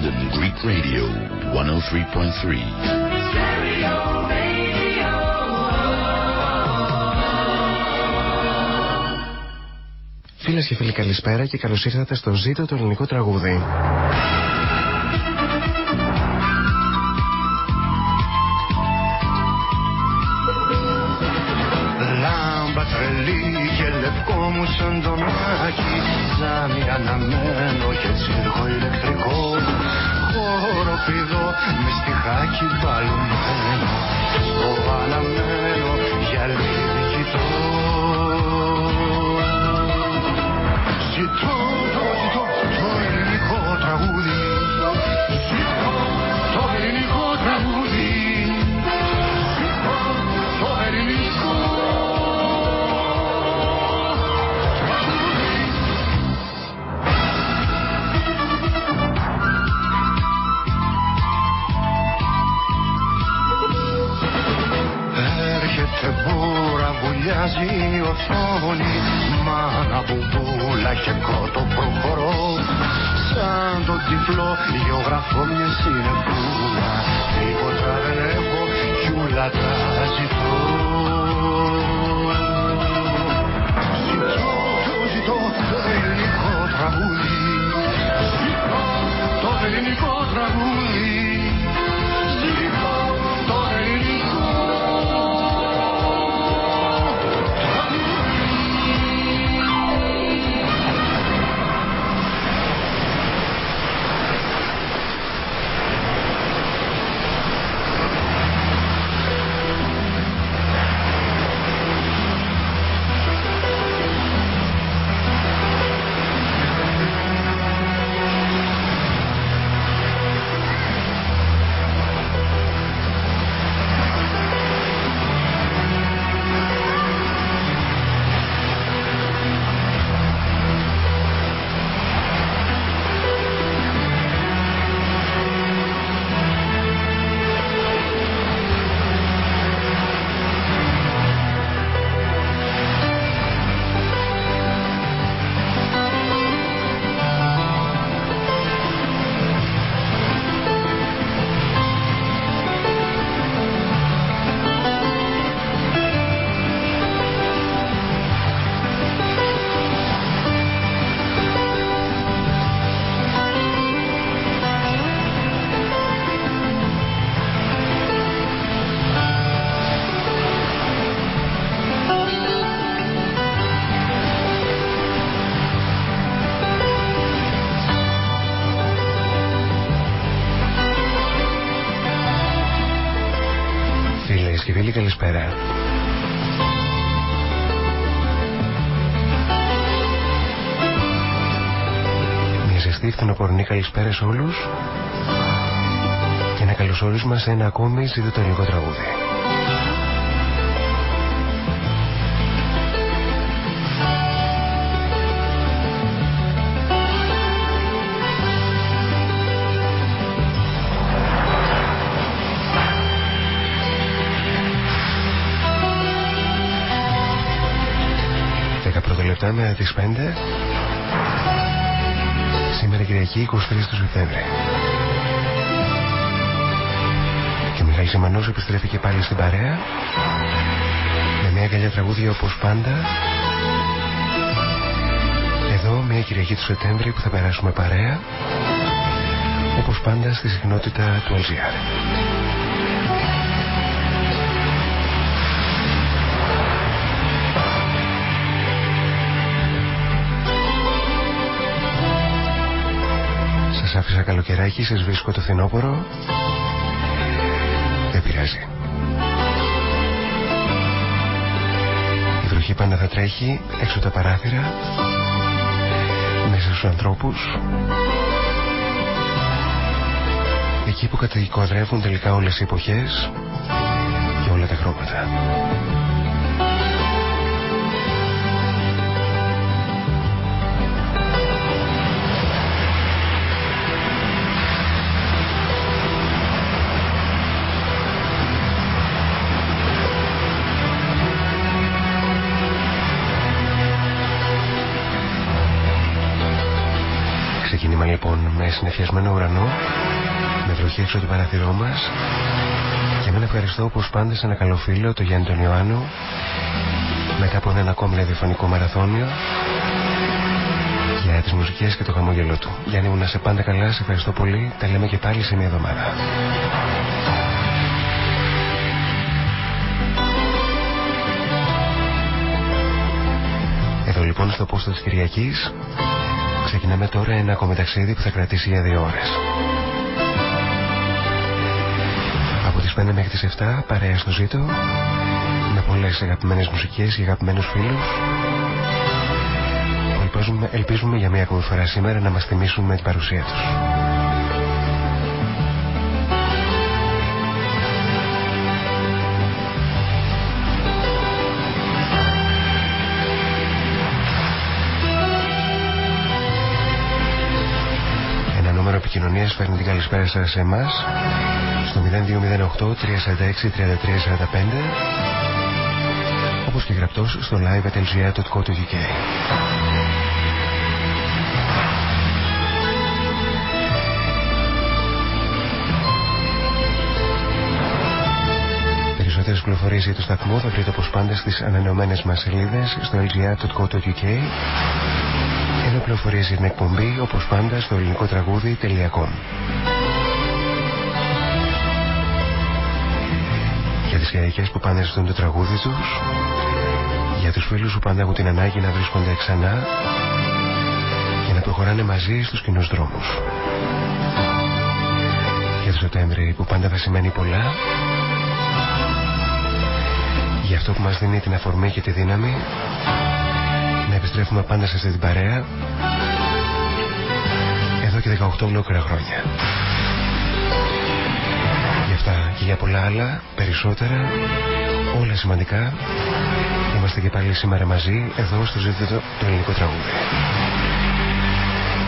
London Greek Radio 103.3. Φίλες και φίλοι καλησπέρα και καλώς ήρθατε στο ζήτο το ελληνικό τραγούδι. Λάμπα τρελή και λευκό μου σαν τον Άκη Ζάμι αναμένο και τσίρκο ηλεκτρικό. Χώρο πηδό με στιχάκι μπαλωμένο Στο αναμένο γυαλί κοιτώ. Ζητώ, το ζητώ οθόνη Μάνα μπουμπούλα και κότο προχωρώ. Σαν τον τυφλό γεωγραφώ μια συνεπούλα Τίποτα δεν έχω κι ούλα τα ζητώ. Ζητώ, το ζητώ το ελληνικό τραγούδι. Ζητώ το ελληνικό τραγούδι καλησπέρα σε όλους και ένα καλωσόρισμα σε ένα ακόμη ζήτο το ελληνικό τραγούδι. Δέκα πρώτα λεπτά με τις 5 Σήμερα Κυριακή 23 του Σεπτέμβρη. Και ο Μιχάλης Εμμανός επιστρέφει και πάλι στην παρέα. Με μια καλιά τραγούδια όπως πάντα. Εδώ μια Κυριακή του Σεπτέμβρη που θα περάσουμε παρέα. Όπως πάντα στη συχνότητα του LGR άφησα καλοκαιράκι, σας βρίσκω το φθινόπωρο. Δεν πειράζει. Η βροχή πάντα θα τρέχει έξω τα παράθυρα, μέσα στους ανθρώπους. Εκεί που κατοικοδρεύουν τελικά όλες οι εποχές και όλα τα χρώματα. Συνεφιασμένο ουρανό, με βροχή έξω το παραθυρό μας. Και με ευχαριστώ όπω πάντα σε ένα καλό φίλο, το Γιάννη τον Ιωάννου, μετά από ένα ακόμη ραδιοφωνικό μαραθώνιο για τις μουσικές και το χαμόγελό του. Γιάννη μου να σε πάντα καλά, σε ευχαριστώ πολύ. Τα λέμε και πάλι σε μια εβδομάδα. Εδώ λοιπόν στο πόστο της Κυριακής ξεκινάμε τώρα ένα ακόμη ταξίδι που θα κρατήσει για δύο ώρες. Από τις 5 μέχρι τις 7 παρέα στο ζήτο με πολλές αγαπημένες μουσικές και αγαπημένους φίλους ελπίζουμε, ελπίζουμε για μια ακόμη φορά σήμερα να μας θυμίσουν με την παρουσία τους. Φέρνει την καλησπέρα σας σε εμάς. Στο 0208 346 3345 όπως και γραπτός στο live.lgr.co.uk Περισσότερες πληροφορίες για το σταθμό θα βρείτε όπως πάντα στις ανανεωμένες μας σελίδες στο lgr.co.uk ενώ πληροφορίες για την εκπομπή όπως πάντα στο ελληνικό τραγούδι.com Για τις γυναίκες που πάντα ζητούν το τραγούδι τους για τους φίλους που πάντα έχουν την ανάγκη να βρίσκονται ξανά και να προχωράνε μαζί στους κοινούς δρόμους. Για το Σεπτέμβρη που πάντα θα σημαίνει πολλά για αυτό που μας δίνει την αφορμή και τη δύναμη να επιστρέφουμε πάντα σε αυτή την παρέα εδώ και 18 ολόκληρα χρόνια. Γι' αυτά και για πολλά άλλα, περισσότερα, όλα σημαντικά, είμαστε και πάλι σήμερα μαζί εδώ στο ζήτητο το ελληνικό τραγούδι.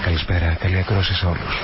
Καλησπέρα, καλή ακρόση σε όλους.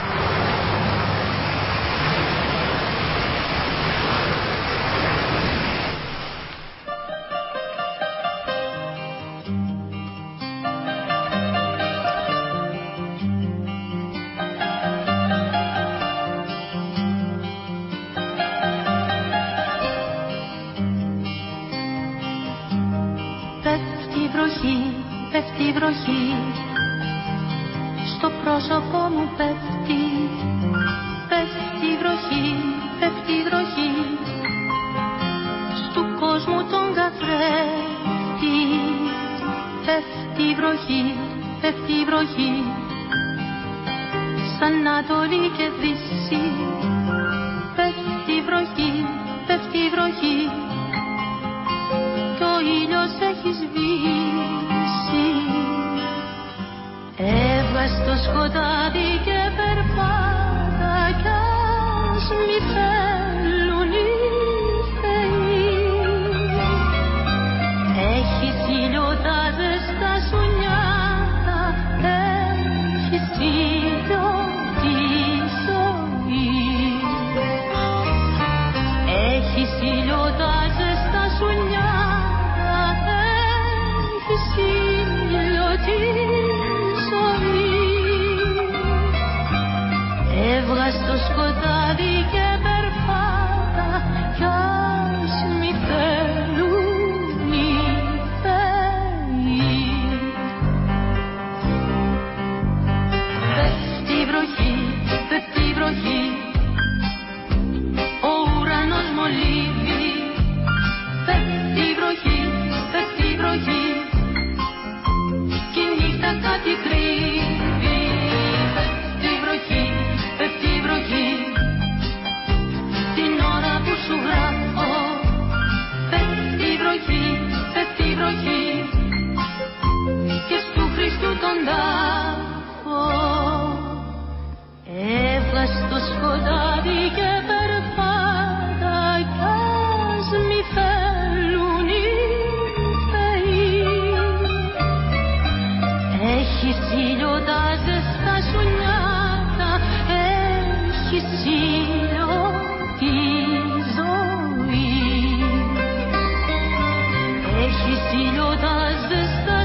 Στείλοντας ζεστά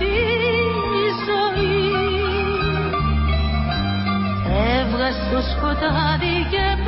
τη ζωή. Σκοτάδι και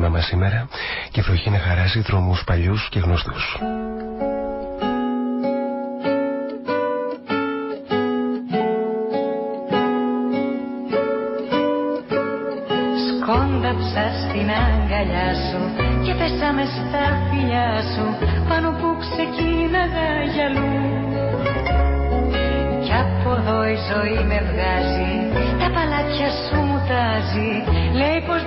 στο ξεκίνημα μας σήμερα και βροχή να χαράσει δρόμους παλιούς και γνωστούς. Σκόνταψα στην αγκαλιά σου και πέσαμε στα φιλιά σου πάνω που ξεκίναγα γυαλού κι από εδώ η ζωή με βγάζει τα παλάτια σου μου τάζει λέει πως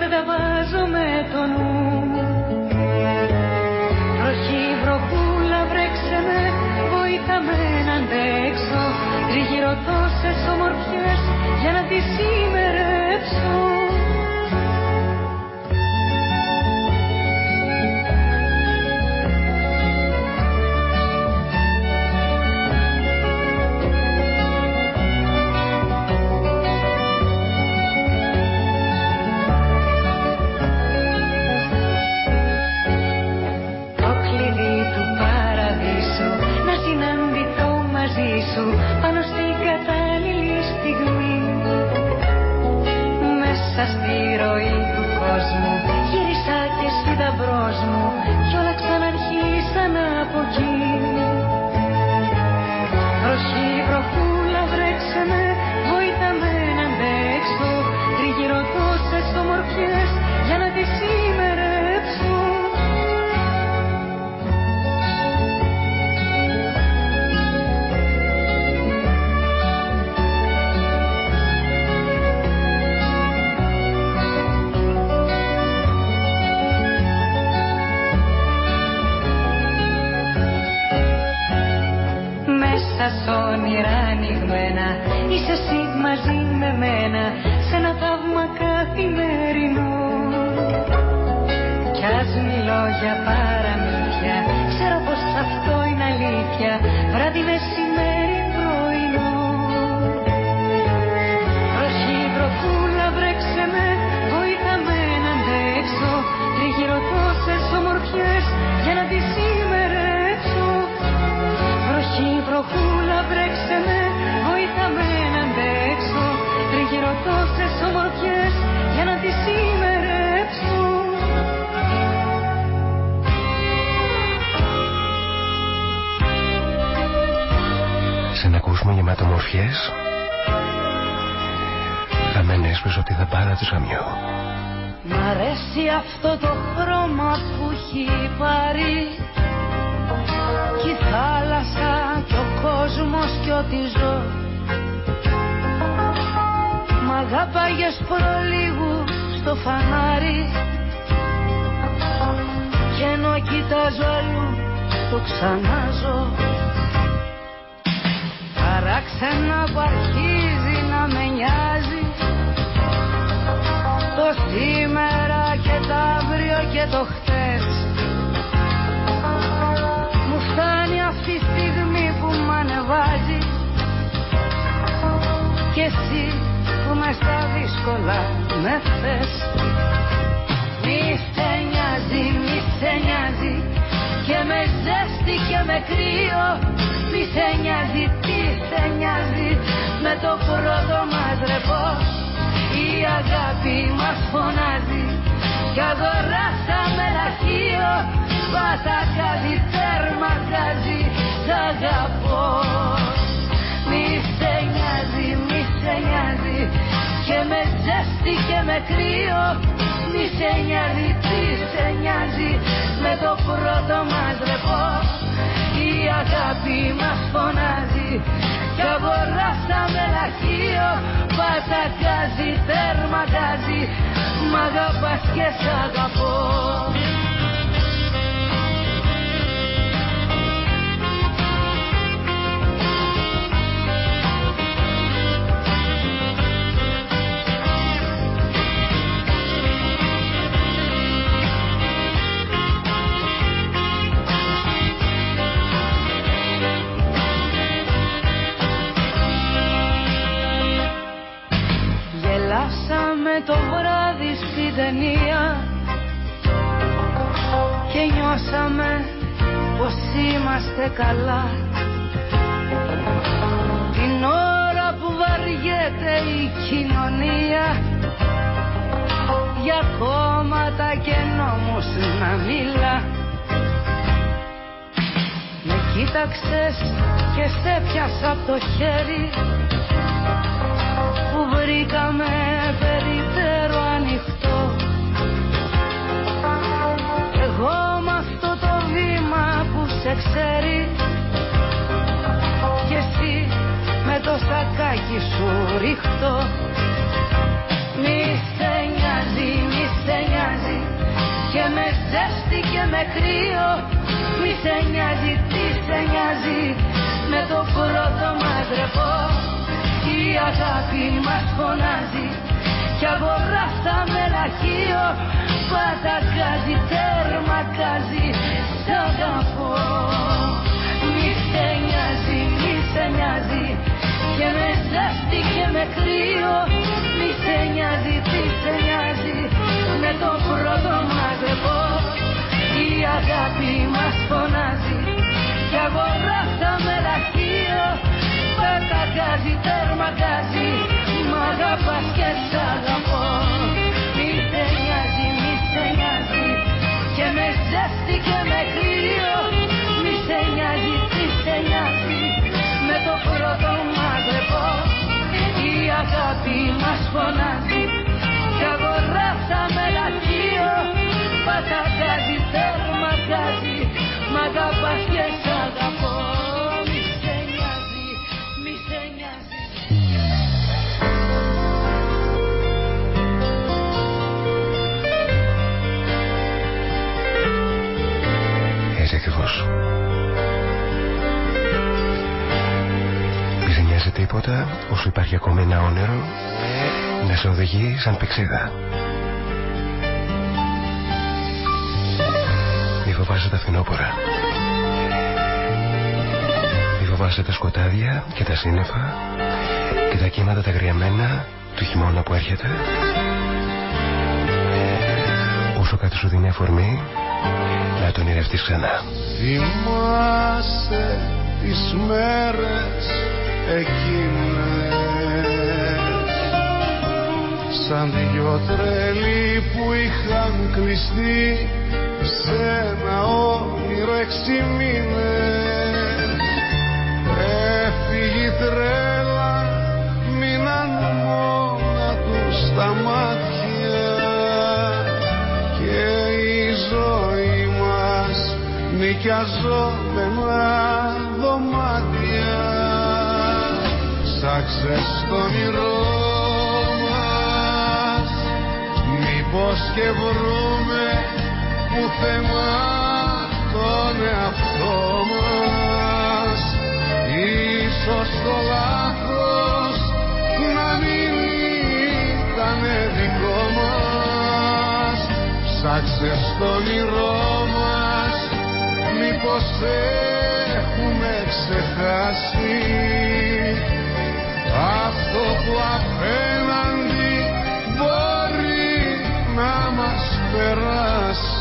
που σε ξέρει και εσύ με το σακάκι σου ρίχτω. Μη σε νοιάζει, μη σε νοιάζει και με ζέστη και με κρύο. Μη σε νοιάζει, τι σε νοιάζει με το πρώτο μας ρεπό η αγάπη μας φωνάζει κι αγοράσαμε λαχείο πατακάζει, τερμακάζει σ' αγαπώ. Μη σε νοιάζει, μη σε νοιάζει. Και με ζέστη και με κρύο μη σε νοιάζει, τι σε νοιάζει. Με το πρώτο μας η αγάπη μας φωνάζει. Κι αγοράσαμε λαχείο Πατακάζει, τερμακάζει Μ' αγαπάς και σ' αγαπώ σε νοιάζει Και με ζέστη και με κρύο Μη σε νοιάζει, τι σε νοιάζει Με το πρώτο μαγρεπό Η αγάπη μας φωνάζει Κι αγοράσαμε λαχείο Πατακάζει, τερμακάζει Μ' αγαπάς και σ' αγαπώ ακριβώς. Μη σε νοιάζει τίποτα όσο υπάρχει ακόμη ένα όνειρο να σε οδηγεί σαν πηξίδα. Μη φοβάσαι τα φθινόπορα. Μη φοβάσαι τα σκοτάδια και τα σύννεφα και τα κύματα τα γριαμένα του χειμώνα που έρχεται. Όσο κάτι σου δίνει αφορμή να τον ονειρευτείς ξανά. Θυμάσαι τις μέρες εκείνες σαν δυο τρελοί που είχαν κλειστεί σε ένα όνειρο έξι μήνες έφυγε η τρέλα νοικιαζόμενα δωμάτια. Ψάξε στο όνειρό μας. Μήπως και βρούμε πουθενά τον εαυτό μας. Ίσως το λάθος να μην ήταν δικό μας. Ψάξε στο όνειρό μας μήπως έχουμε ξεχάσει. Αυτό που απέναντι μπορεί να μας περάσει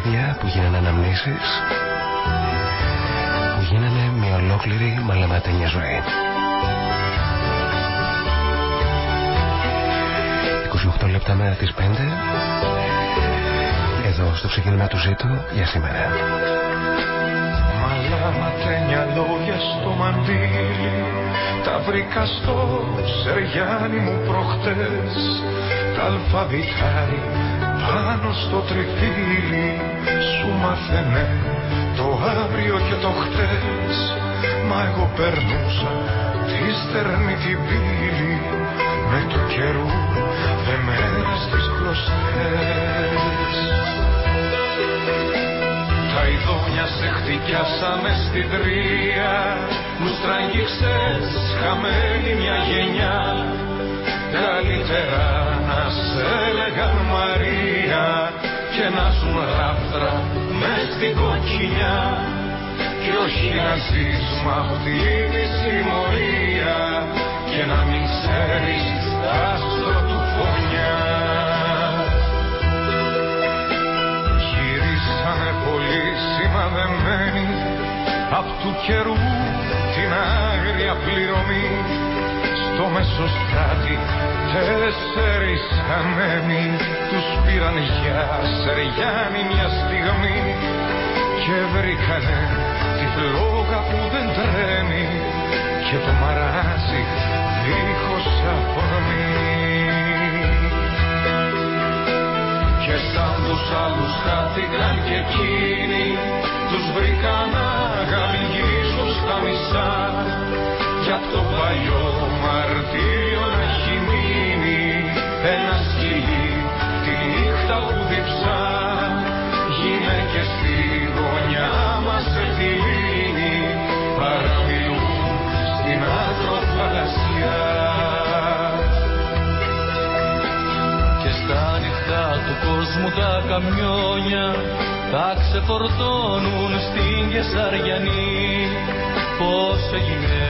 ταξίδια που γίνανε αναμνήσεις που γίνανε μια ολόκληρη μαλαματένια ζωή. 28 λεπτά μέρα τις 5 εδώ στο ξεκίνημα του ζήτου για σήμερα. Μαλάματένια λόγια στο μαντίλι Τα βρήκα στο Σεριάνι μου προχτές Τα αλφαβητάρι πάνω στο τριφύλι Σου μάθαινε το αύριο και το χτες. Μα εγώ περνούσα τη στερνή την πύλη Με του καιρού δεμένα στις κλωστές. Τα ειδόνια σε χτυπιάσαμε στην τρία Μου στραγγίξες χαμένη μια γενιά. Καλύτερα να σε έλεγαν Μαρία Και να ζουν ράφτρα μες στην κοκκινιά. Και όχι να ζεις μ' αυτή τη συμμορία Και να μην ξέρεις τα άστρο του φωνιά. Γυρίσανε πολύ σημαδεμένοι Απ' του καιρού την άγρια πληρωμή Στο μεσοστράτη τέσσερις ανέμοι Τους πήραν για Σεριάννη μια στιγμή Και βρήκανε τη φλόγα που δεν τρέμει Και το μαράζι δίχως αφορμή. Και σαν τους άλλους χάθηκαν και εκείνοι Τους βρήκαν να γαμιγίσουν στα μισά Κι απ' το παλιό μαρτύριο να έχει μείνει Ένα σκυλί. Τη νύχτα που διψά Γυναίκες στη γωνιά μας σε τη λύνη Παραμιλούν στην άκροφαλασσιά Και στα νυχτά του κόσμου τα καμιόνια τα ξεφορτώνουν στην Κεσαριανή. Πώς έγινε με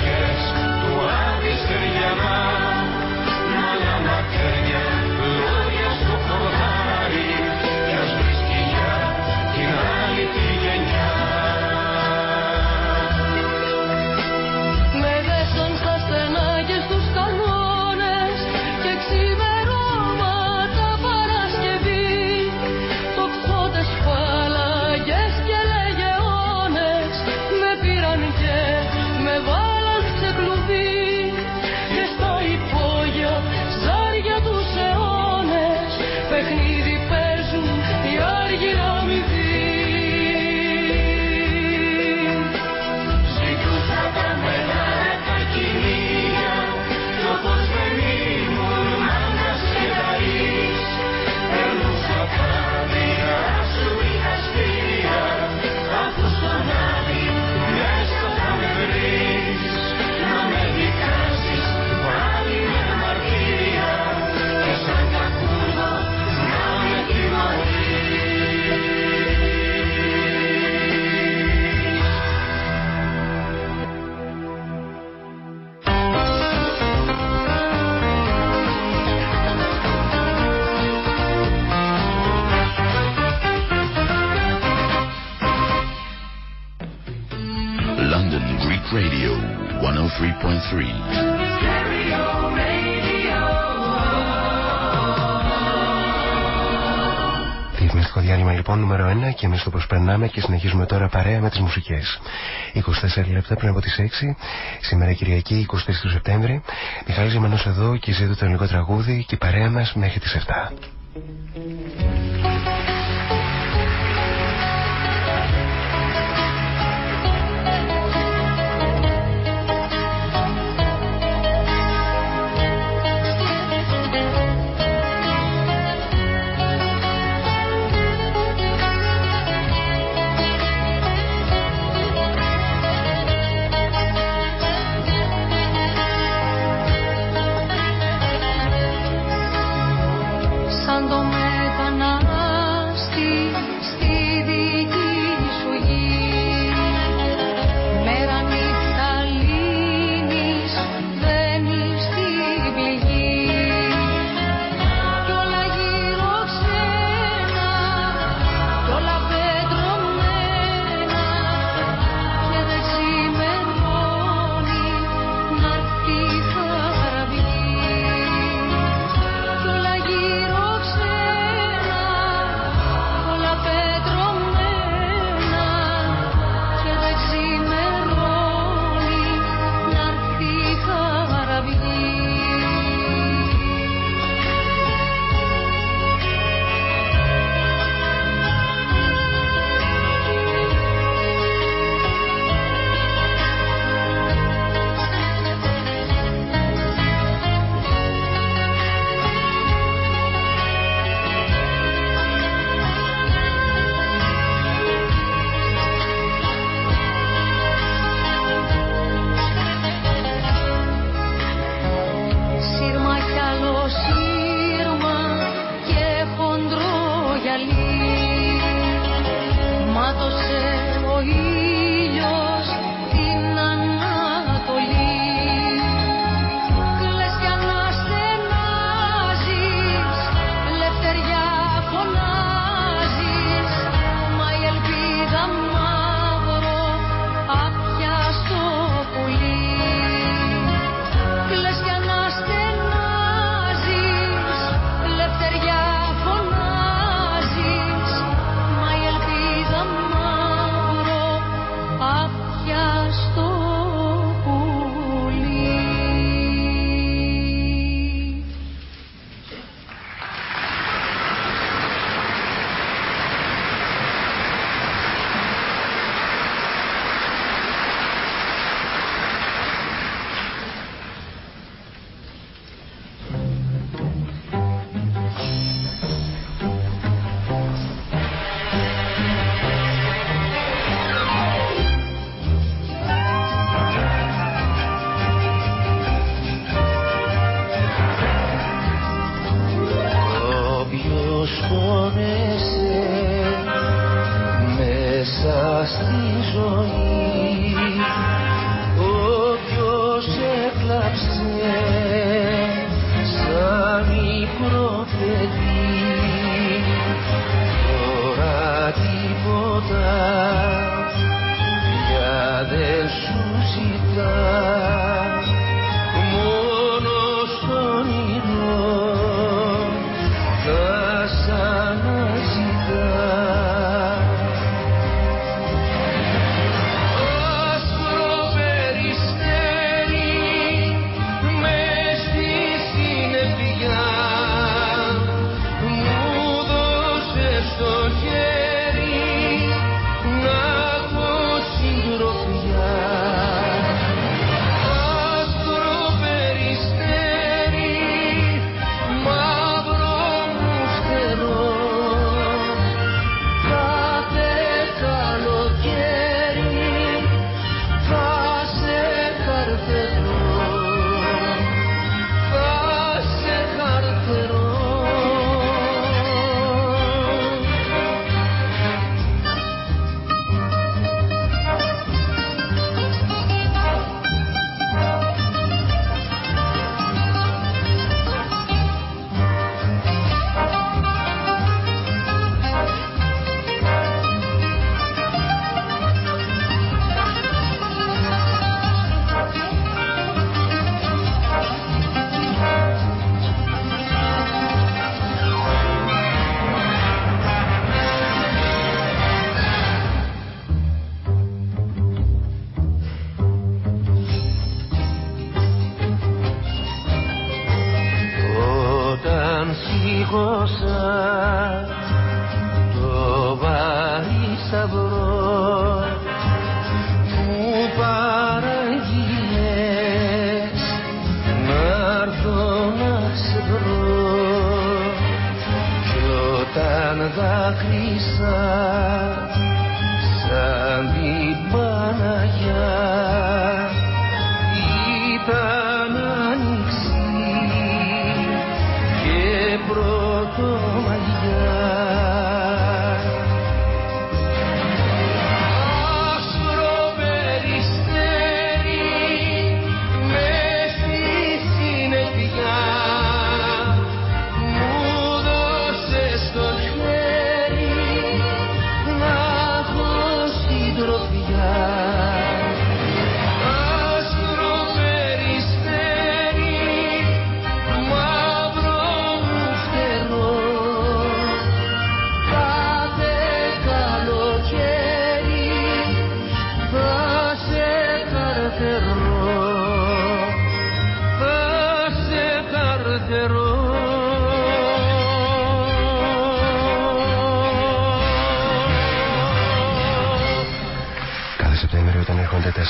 τις και εμείς το προσπερνάμε και συνεχίζουμε τώρα παρέα με τις μουσικές. 24 λεπτά πριν από τις 6, σήμερα Κυριακή 23 του Σεπτέμβρη, Μιχάλης Ζημανός εδώ και ζήτω το ελληνικό τραγούδι και η παρέα μας μέχρι τις 7.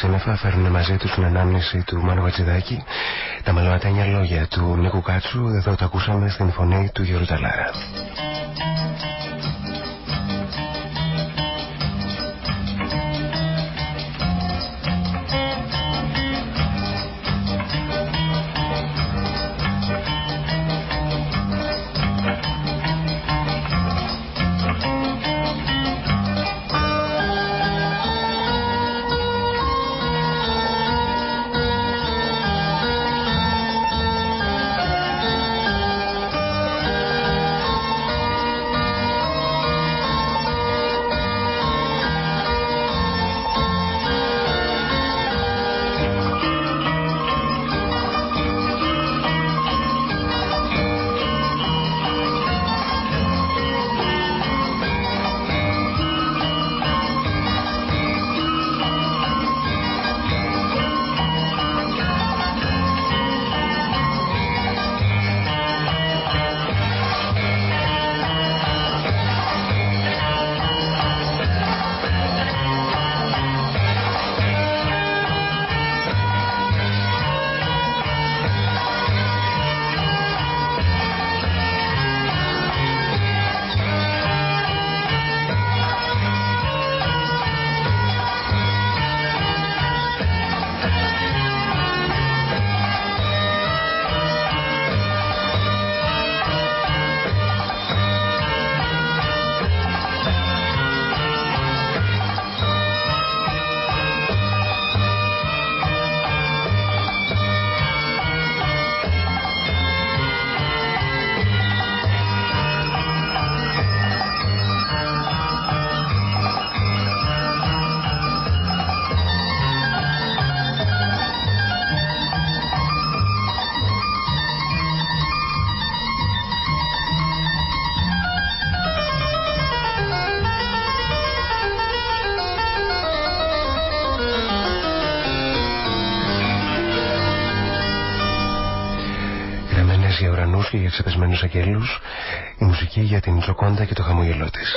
Σύννεφα φέρνουν μαζί τους την ανάμνηση του Μάνου Βατζηδάκη τα μελωματένια λόγια του Νίκου Κάτσου εδώ το ακούσαμε στην φωνή του Γιώργου Ταλάρα. για ουρανούς και για ξεπεσμένους αγγέλους, η μουσική για την τζοκόντα και το χαμογελό της.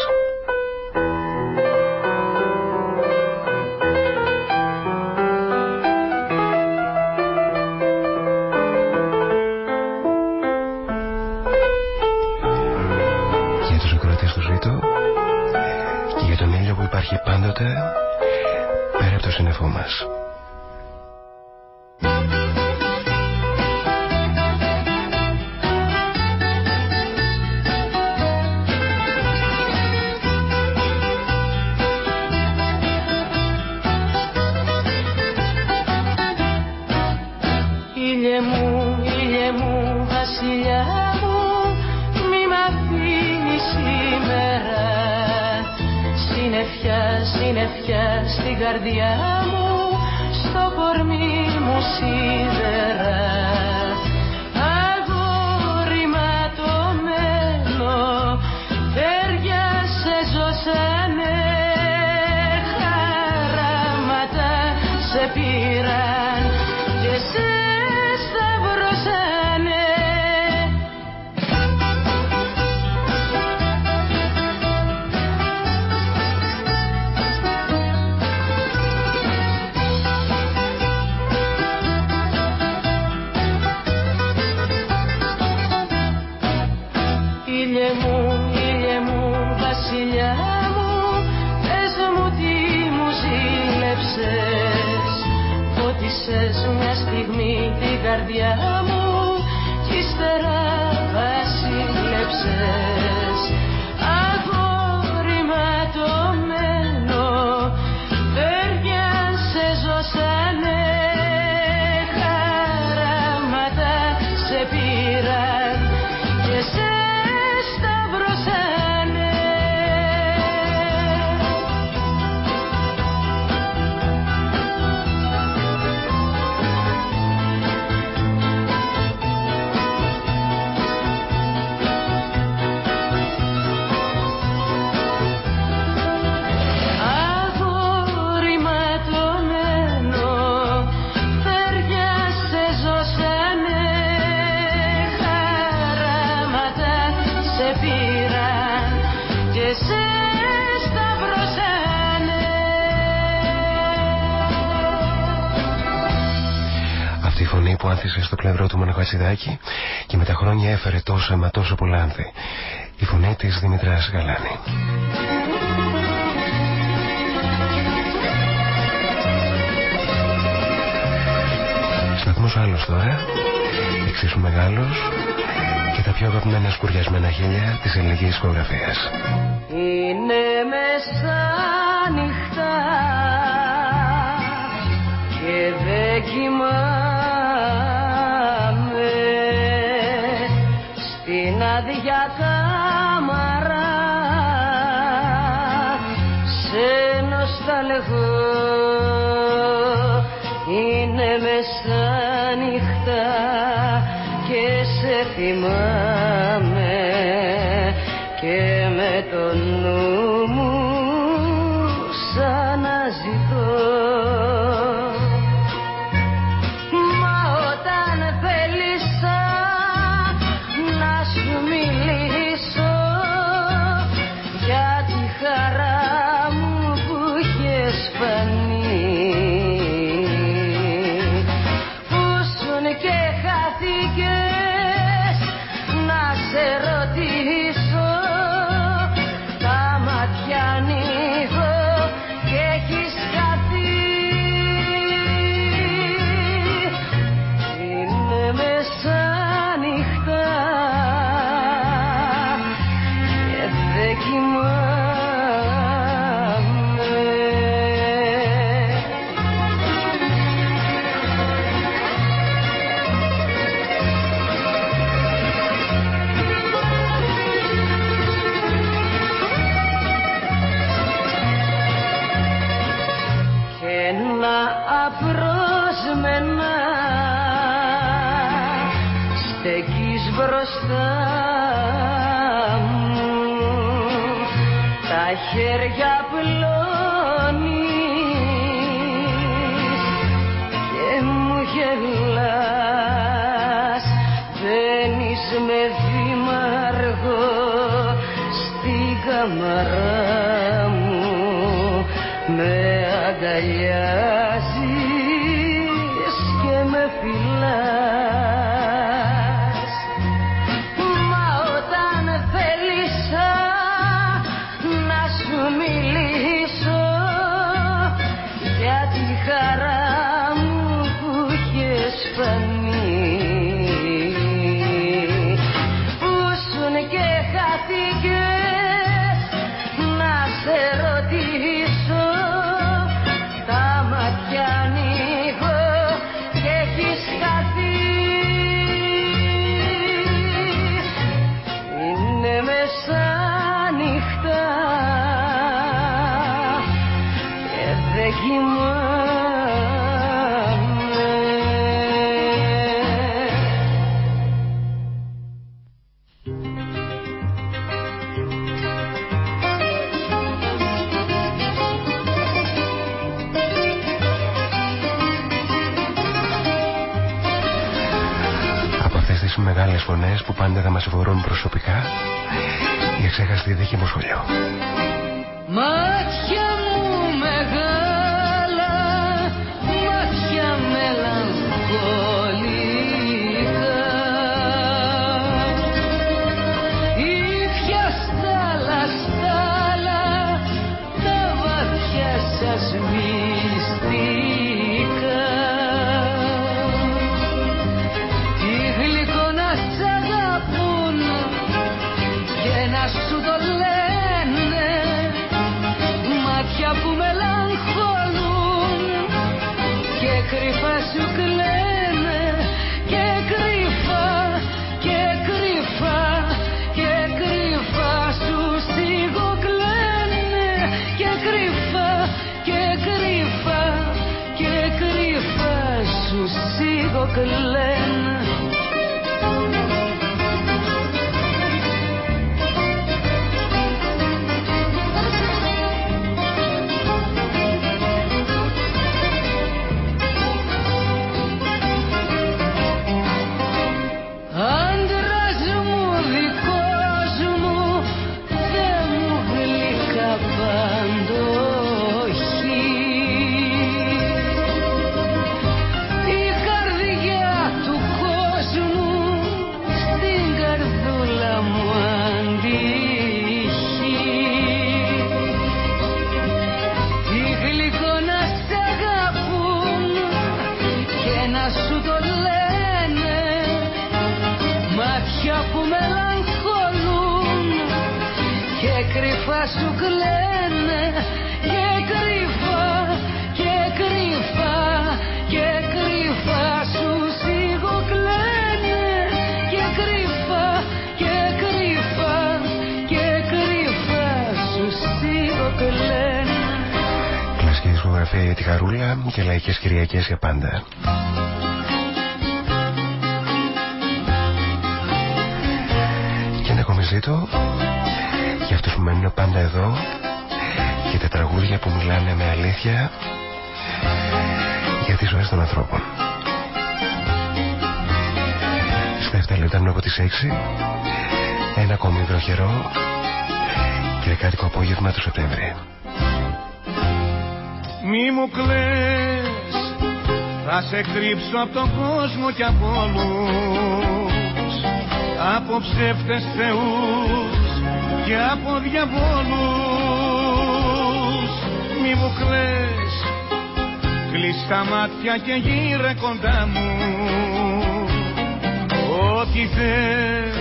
Και με τα χρόνια έφερε τόσο μα τόσο πολλά άνθη. Η φωνή της Δημητράς Γαλάνη. Σταθμός άλλος τώρα, εξίσου μεγάλος και τα πιο αγαπημένα σκουριασμένα χίλια της ελληνικής δισκογραφίας. Είναι μεσάνυχτα και δεν κοιμά σε πάντα θα μας αφορούν προσωπικά η εξέχαστη δίκη μου σχολείο. Μάτια Κυριακές για πάντα. Και ένα ακόμη ζήτω για αυτούς που μένουν πάντα εδώ και τα τραγούδια που μιλάνε με αλήθεια για τις ζωές των ανθρώπων. Στα 7 λεπτά από τις 6 ένα ακόμη βροχερό και δεκάτικο απόγευμα του Σεπτέμβρη. Μη μου κλαις Θα σε κρύψω από τον κόσμο και από όλους. Από ψεύτες θεούς και από διαβόλους. Μη μου κλαις Κλείς τα μάτια και γύρε κοντά μου. Ό,τι θες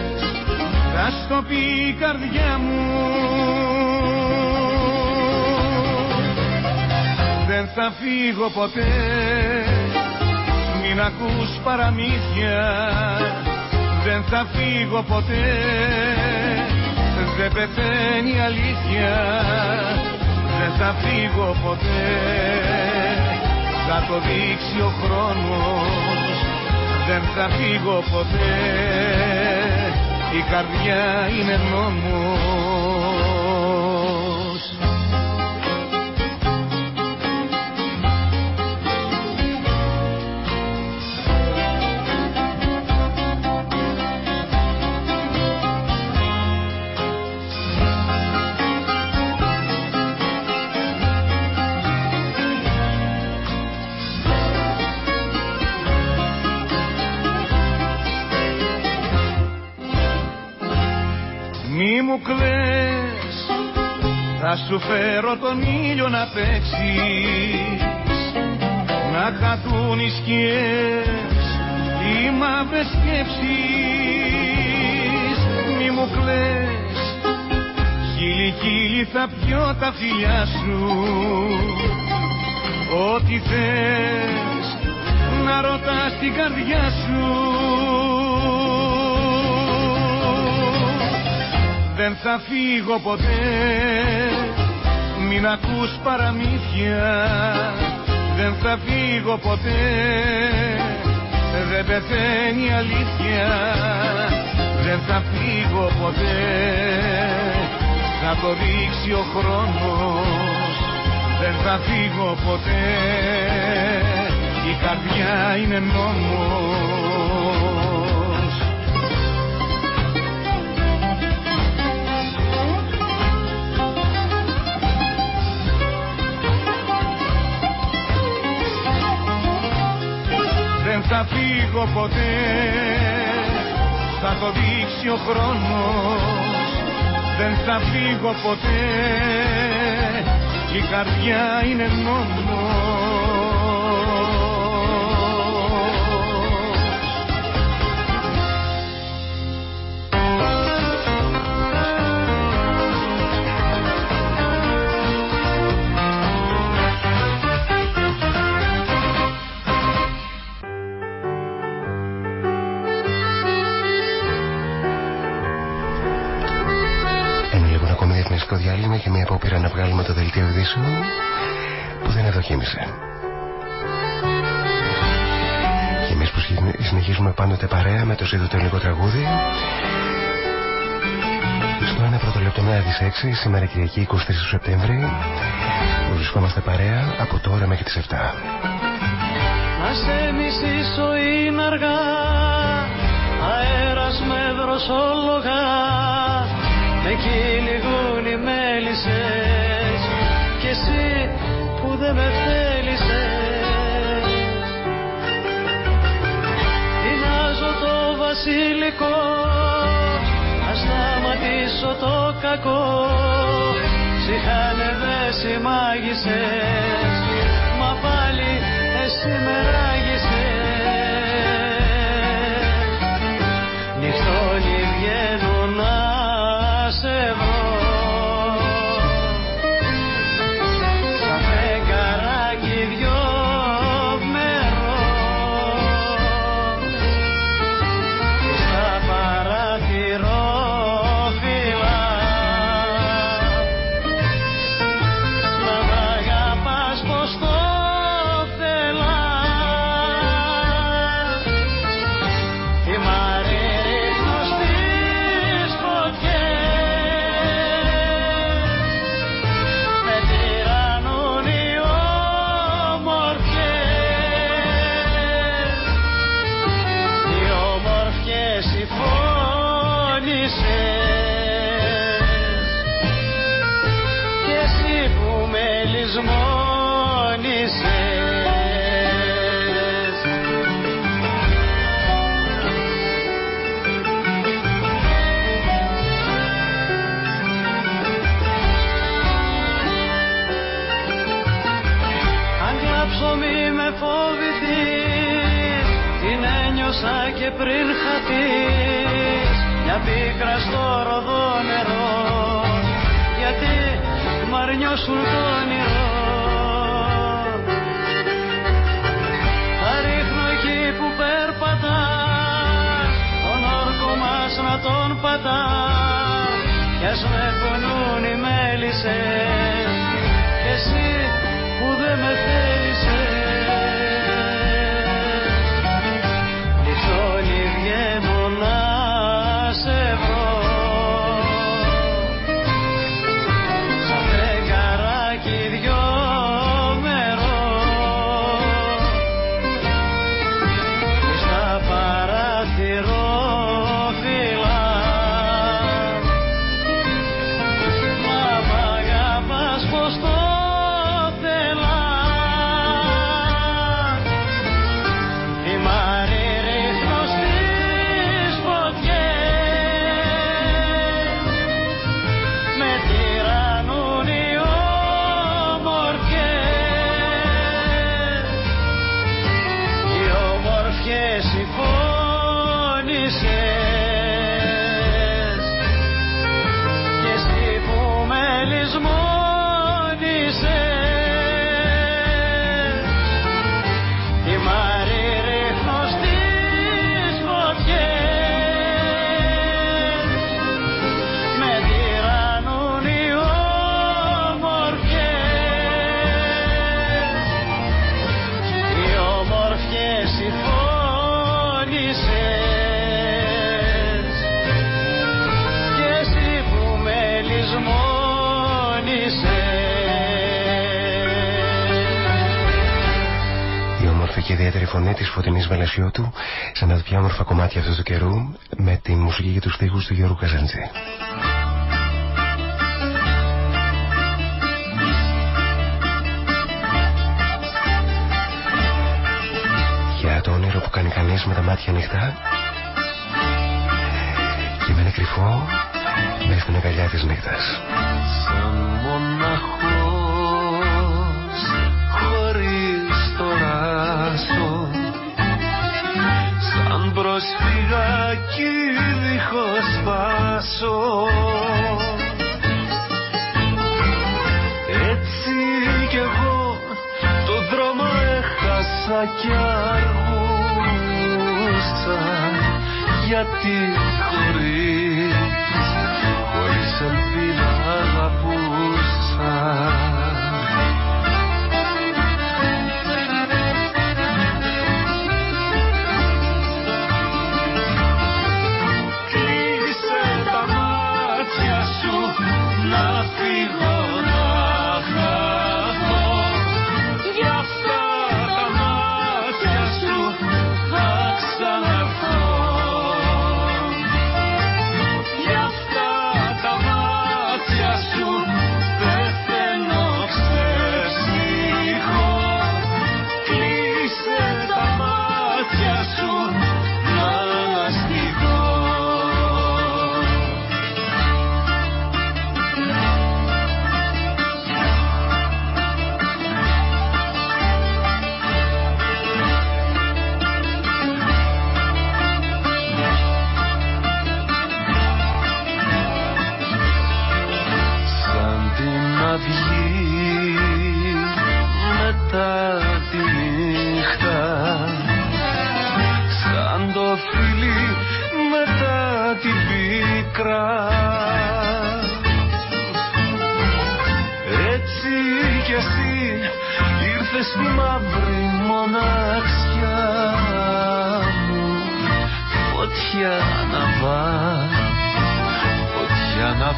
θα στο πει η καρδιά μου. Δεν θα φύγω ποτέ Μην ακούς παραμύθια. Δεν θα φύγω ποτέ. Δεν πεθαίνει η αλήθεια. Δεν θα φύγω ποτέ. Θα το δείξει ο χρόνος. Δεν θα φύγω ποτέ. Η καρδιά είναι νόμος Θα σου φέρω τον ήλιο να παίξεις Να χαθούν οι σκιές Οι μαύρες σκέψεις. Μη μου κλαις Χίλι χίλι θα πιω τα φιλιά σου. Ό,τι θες να ρωτάς την καρδιά σου. Δεν θα φύγω ποτέ Μην ακούς παραμύθια. Δεν θα φύγω ποτέ. Δεν πεθαίνει αλήθεια. Δεν θα φύγω ποτέ. Θα το δείξει ο χρόνος. Δεν θα φύγω ποτέ. Η καρδιά είναι νόμος θα φύγω ποτέ. Θα το δείξει ο χρόνος. Δεν θα φύγω ποτέ. Η καρδιά είναι νόμος δελτίο ειδήσεων που δεν ευδοκίμησε. Και εμείς που συνεχίζουμε πάντοτε παρέα με το ζήτο τελικό τραγούδι στο ένα πρώτο λεπτό μέρα της 6 σήμερα Κυριακή 23 του Σεπτέμβρη που βρισκόμαστε παρέα από τώρα μέχρι τις 7. Να σε μισήσω είναι αργά αέρας με δροσόλογα με κυνηγούν οι μέλισσες με θέλησες. Τεινάζω το βασιλικό να σταματήσω το κακό. Σ' είχαν δέσει μάγισσες μα πάλι εσύ με ράγισες Νυχτώνει βγαίνουν και όμορφα κομμάτια αυτού του καιρού με τη μουσική και τους στίχους του Γιώργου Καζαντζή. Για το όνειρο που κάνει κανείς με τα μάτια νυχτά. και με ένα κρυφό μέχρι την αγκαλιά της νύχτας. Σφυρακή δίχως πάσο. Έτσι κι εγώ το δρόμο έχασα κι αργούσα γιατί χωρίς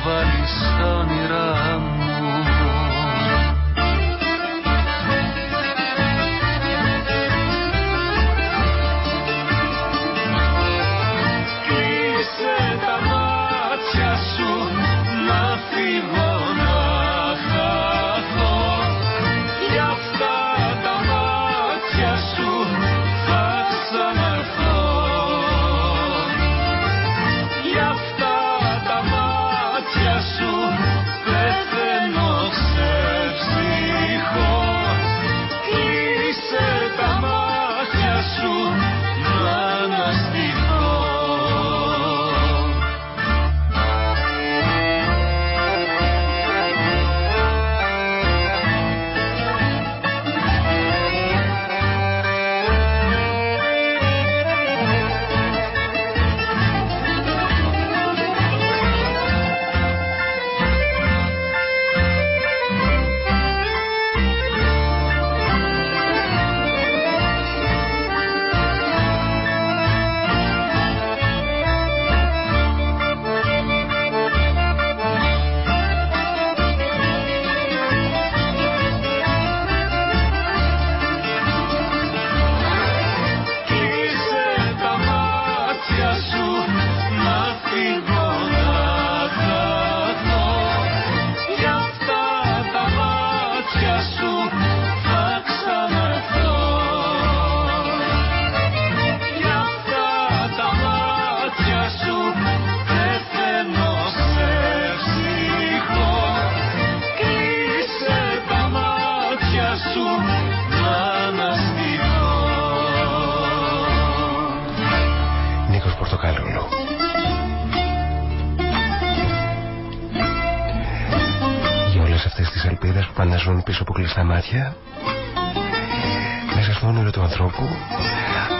Traveling μέσα στον όνειρο του ανθρώπου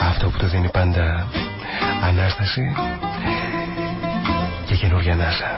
αυτό που του δίνει πάντα ανάσταση και καινούργια ανάσα.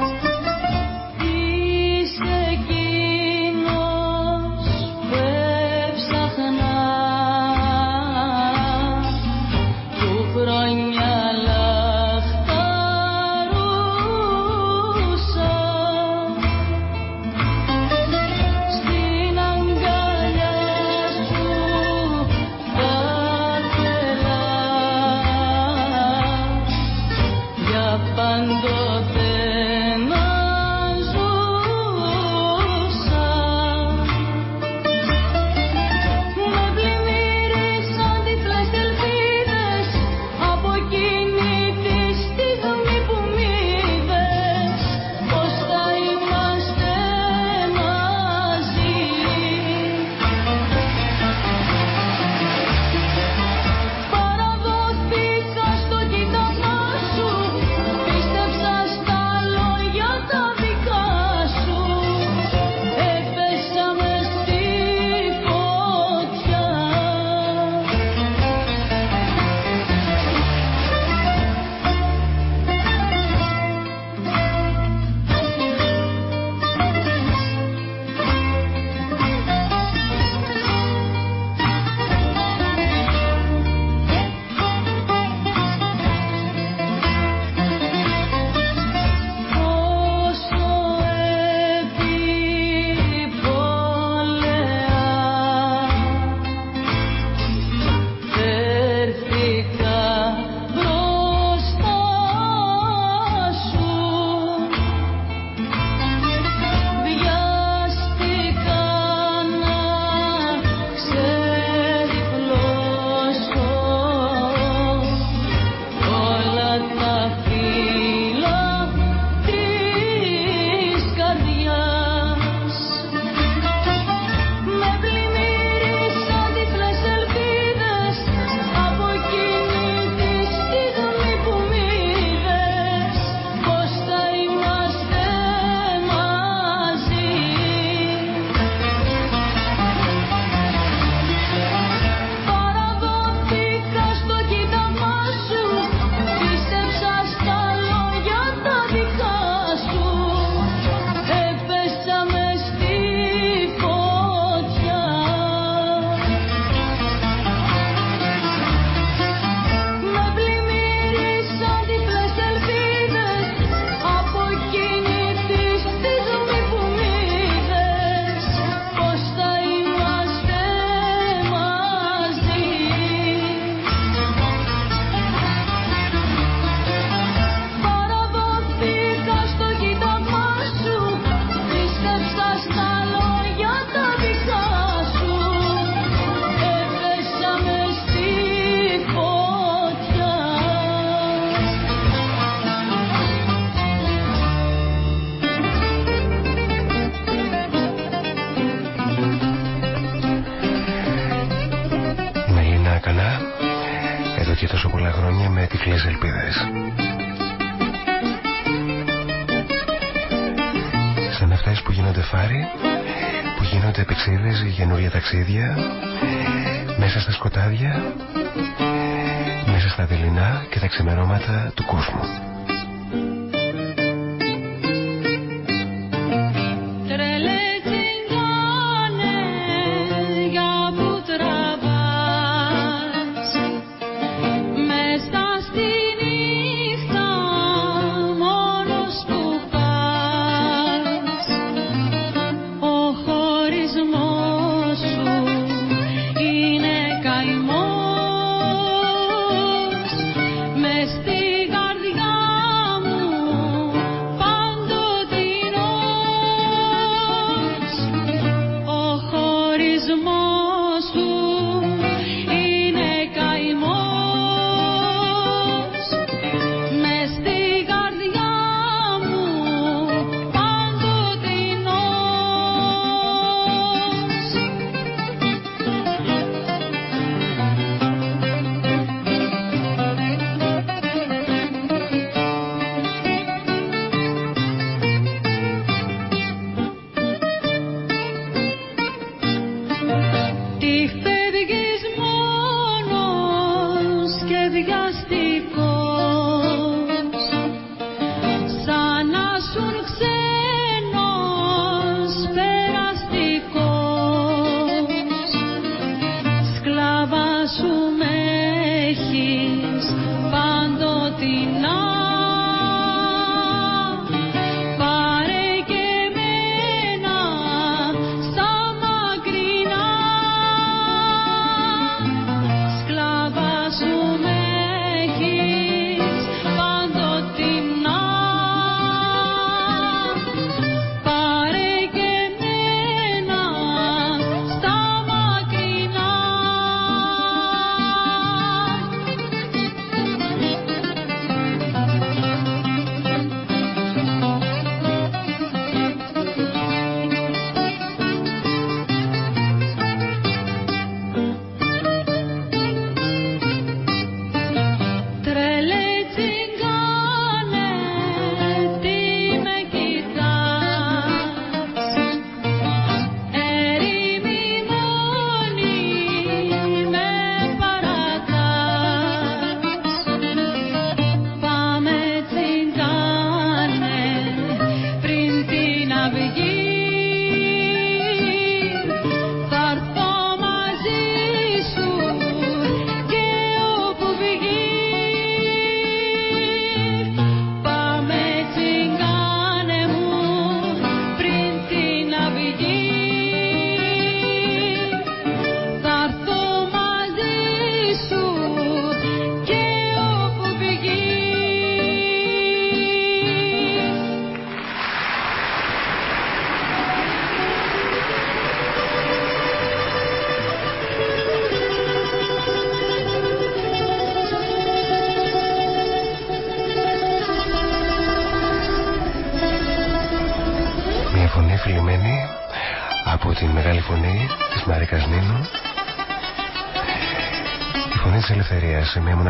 Για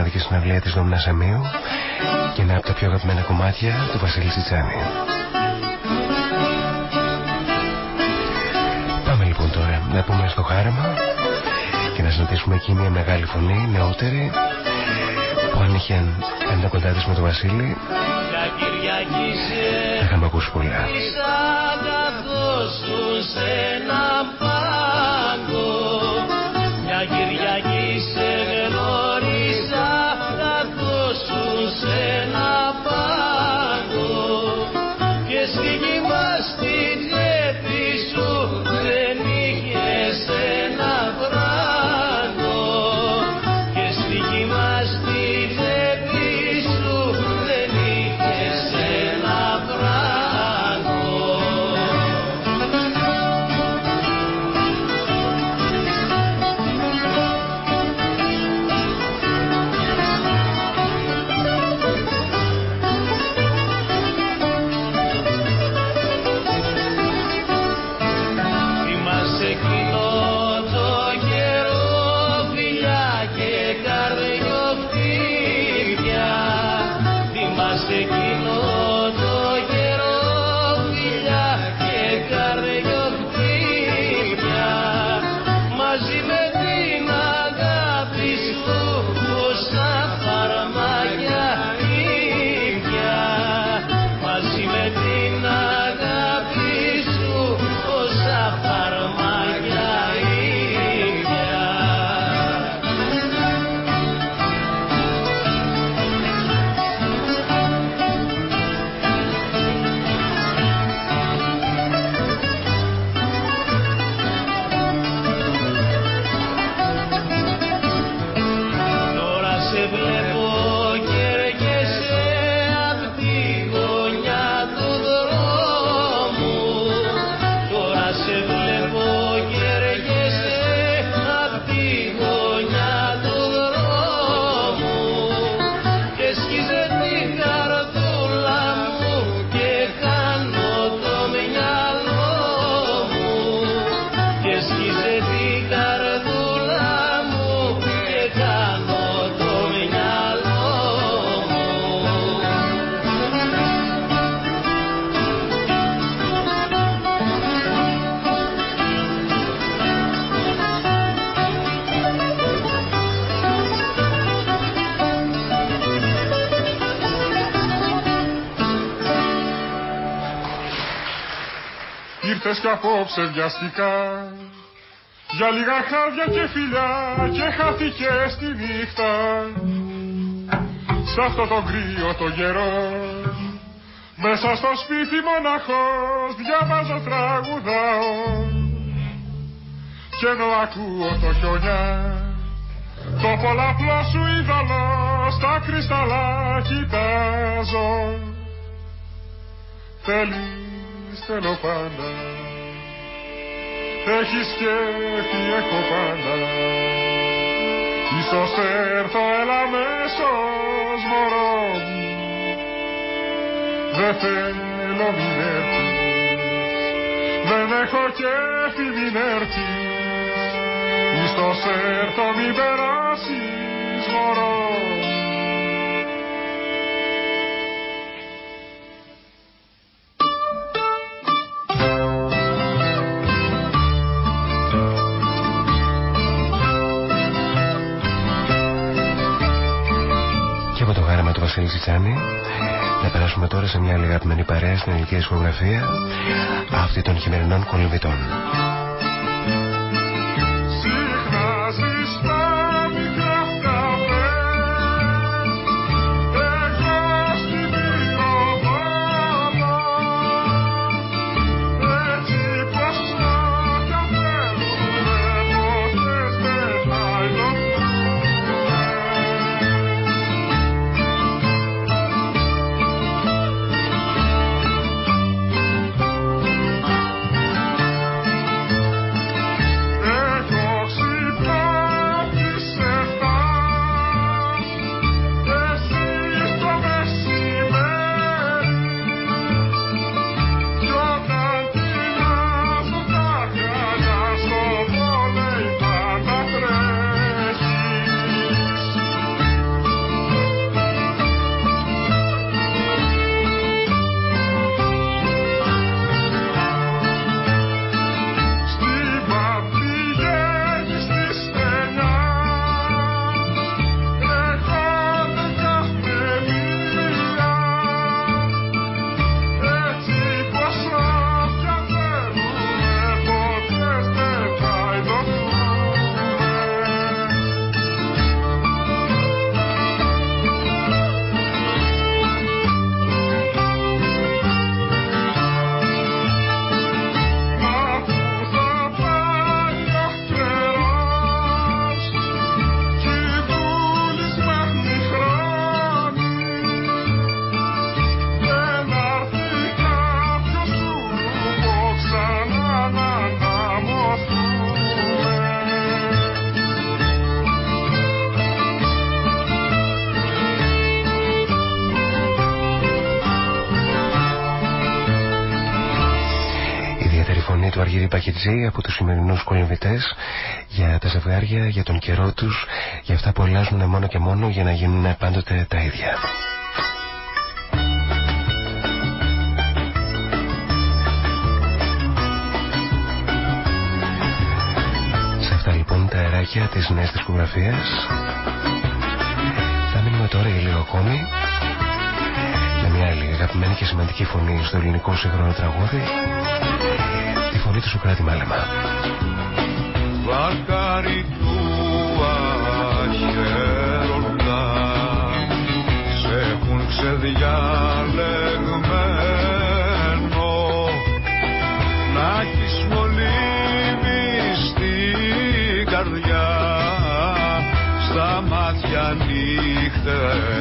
και συναυλία της Δόμνα Σαμίου και ένα από τα πιο αγαπημένα κομμάτια του Βασίλη Τσιτσάνη. Πάμε λοιπόν τώρα να πούμε στο χάρεμα και να συναντήσουμε εκεί μια μεγάλη φωνή, νεότερη, που αν είχε ένα κοντά της με τον Βασίλη θα είχαμε ακούσει πολλά. Μια Κυριακή see you. Κι απόψε βιαστικά για λίγα χάδια και φιλιά και χάθηκε στη νύχτα. Σ' αυτό το κρύο το γερό μέσα στο σπίτι μοναχός διαβάζω τραγουδάω και ενώ ακούω το χιονιά το πολλαπλό σου είδωλο στα κρυσταλλά κοιτάζω. Θέλεις, θέλω πάντα Έχεις σκέφτη, έχω πάντα. Ίσως έρθω, έλα μέσος μωρό μου. Δεν θέλω μην έρθεις Δεν έχω κέφι μην έρθεις Ίσως έρθω μην περάσεις μωρό Τσιτσάνη. Να περάσουμε τώρα σε μια αγαπημένη παρέα στην ελληνική δισκογραφία αυτή των χειμερινών κολυμβητών. Παχετζή από τους σημερινούς κολυμβητές για τα ζευγάρια, για τον καιρό τους, για αυτά που αλλάζουν μόνο και μόνο για να γίνουν πάντοτε τα ίδια. Σε αυτά λοιπόν τα αεράκια της νέας δισκογραφίας θα μείνουμε τώρα για λίγο ακόμη με μια άλλη αγαπημένη και σημαντική φωνή στο ελληνικό σύγχρονο τραγούδι φωνή του Σοκράτη Μάλεμα. Βακάρι του αχαίροντα σε έχουν ξεδιαλεγμένο να έχεις μολύβι στην καρδιά στα μάτια νύχτερίδες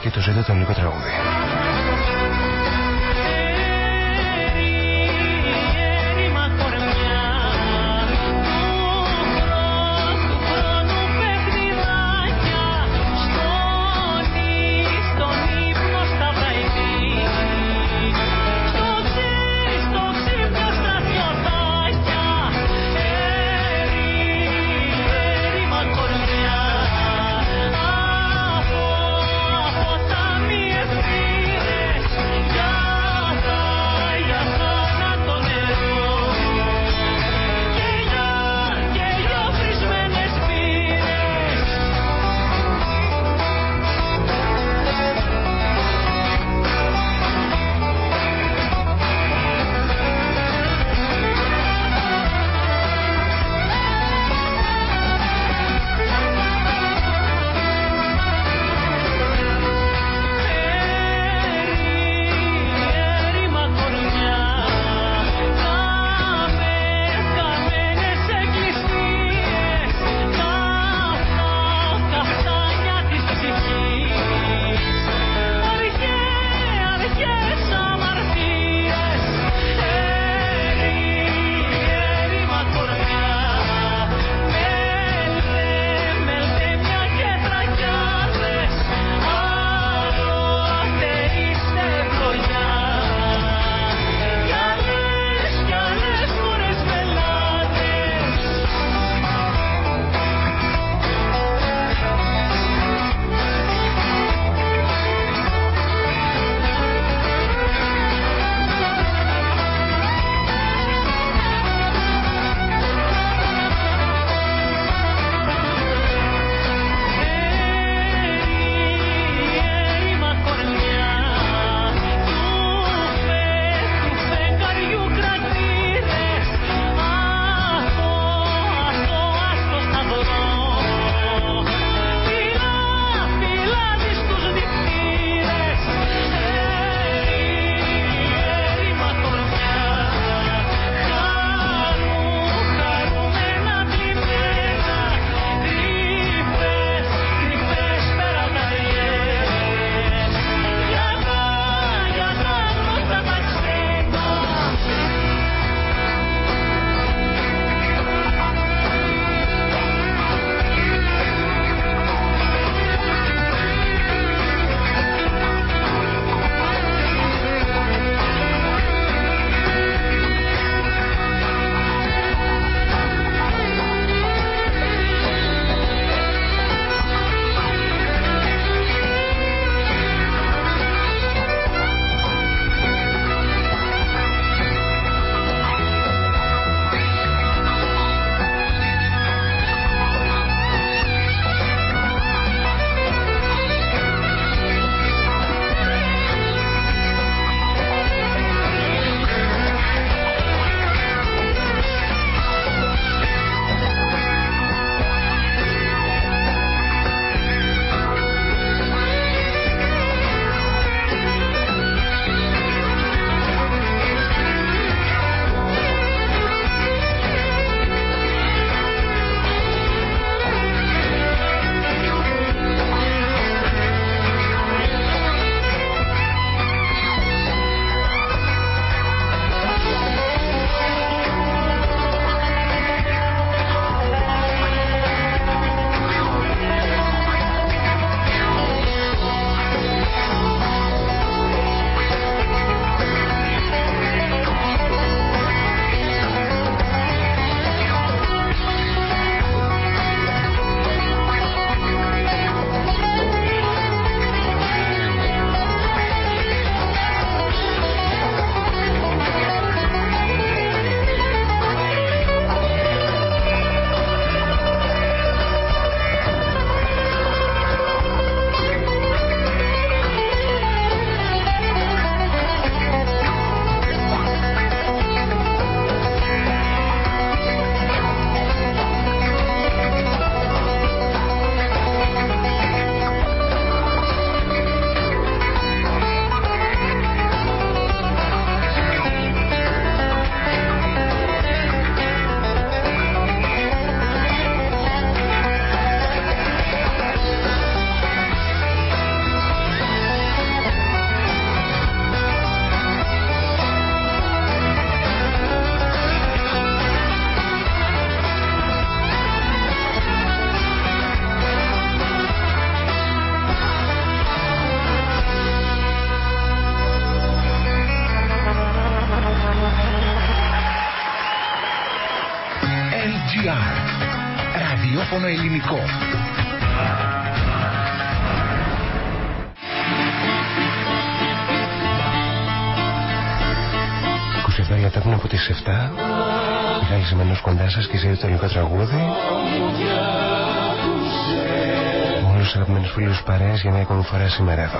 και το ζέτο των κοντά σας και ζει το ελληνικό τραγούδι Όλους τους αγαπημένους φίλους παρέες για μια ακόμη φορά σήμερα εδώ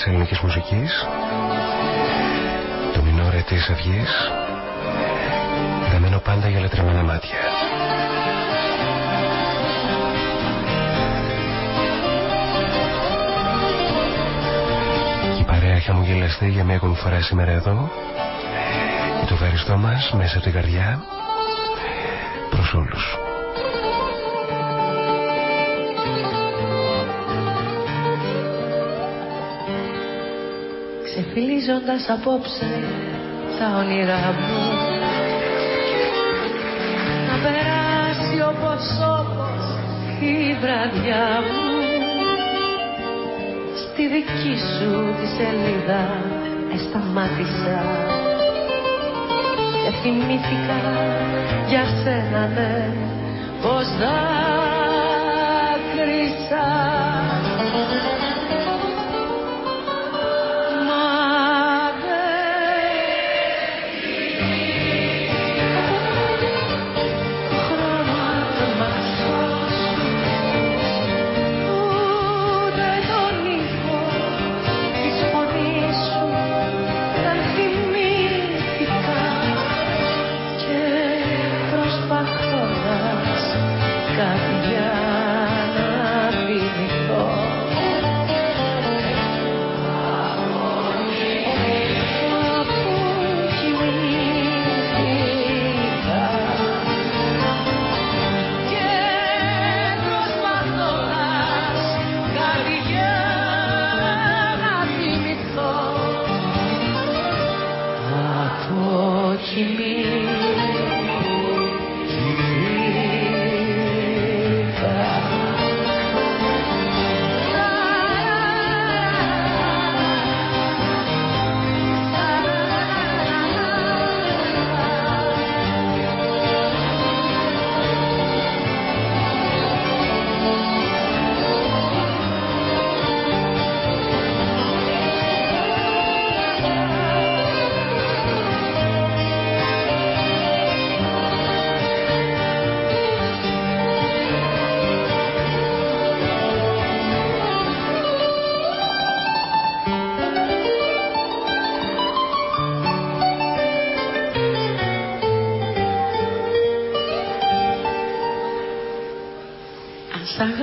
της ελληνικής μουσικής το μινόρε της αυγής γραμμένο πάντα για λατρεμένα μάτια. Και η παρέα χαμογελαστεί για μια ακόμη φορά σήμερα εδώ και το ευχαριστώ μας μέσα από την καρδιά Ξεφυλίζοντας απόψε τα όνειρά μου. Να περάσει όπως όπως η βραδιά μου. Στη δική σου τη σελίδα εσταμάτησα. Και θυμήθηκα για σένα ναι πως δάκρυσα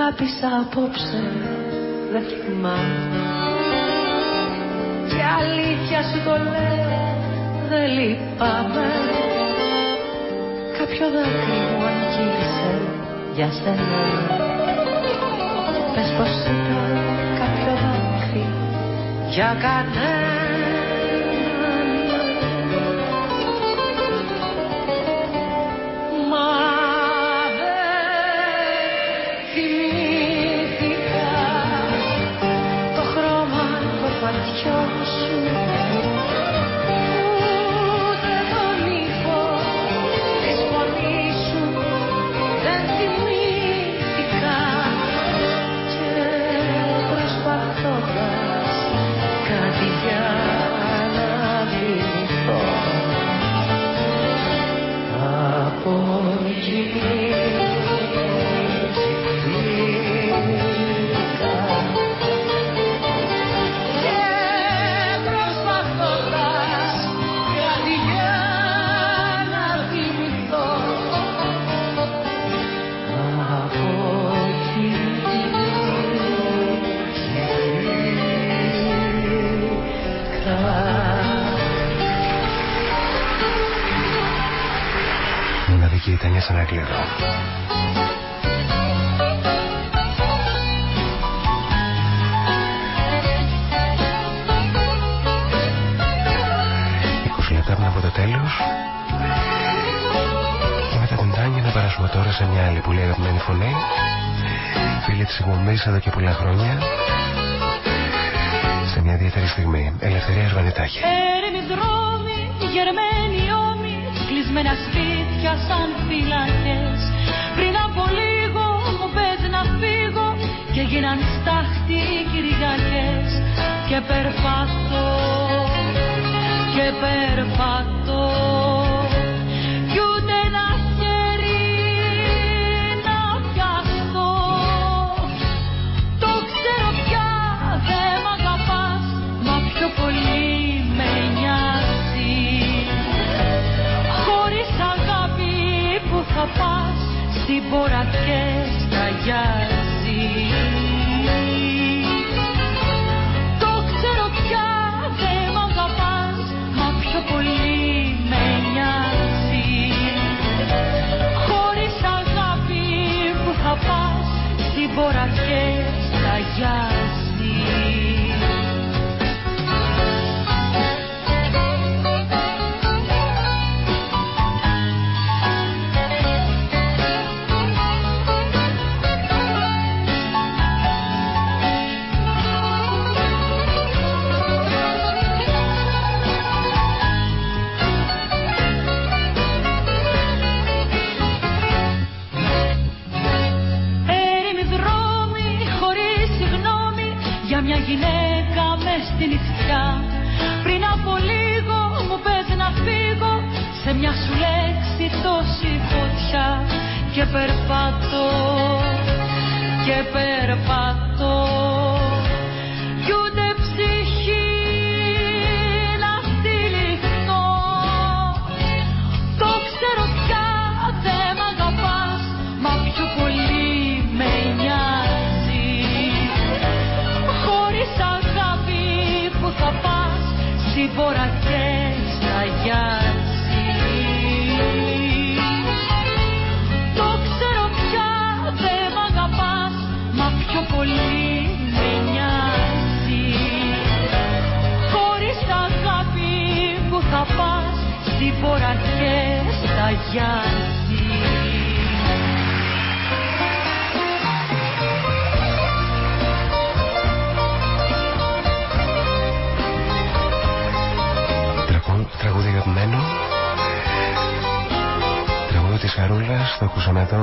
αγάπησα απόψε δεν θυμάμαι. Και αλήθεια σου το λέω δεν λυπάμαι. Κάποιο δάκρυ μου αγγίξε για σένα. Πες πως ήταν κάποιο δάκρυ για κανένα εκπομπής εδώ και πολλά χρόνια. Σε μια ιδιαίτερη στιγμή. Ελευθερία Σβανιτάκη Έρημοι δρόμοι, γερμένοι ώμοι κλεισμένα σπίτια σαν φυλακές. Πριν από λίγο μου πες να φύγω και γίναν στάχτη οι Κυριακές. Και περπατώ και περπατώ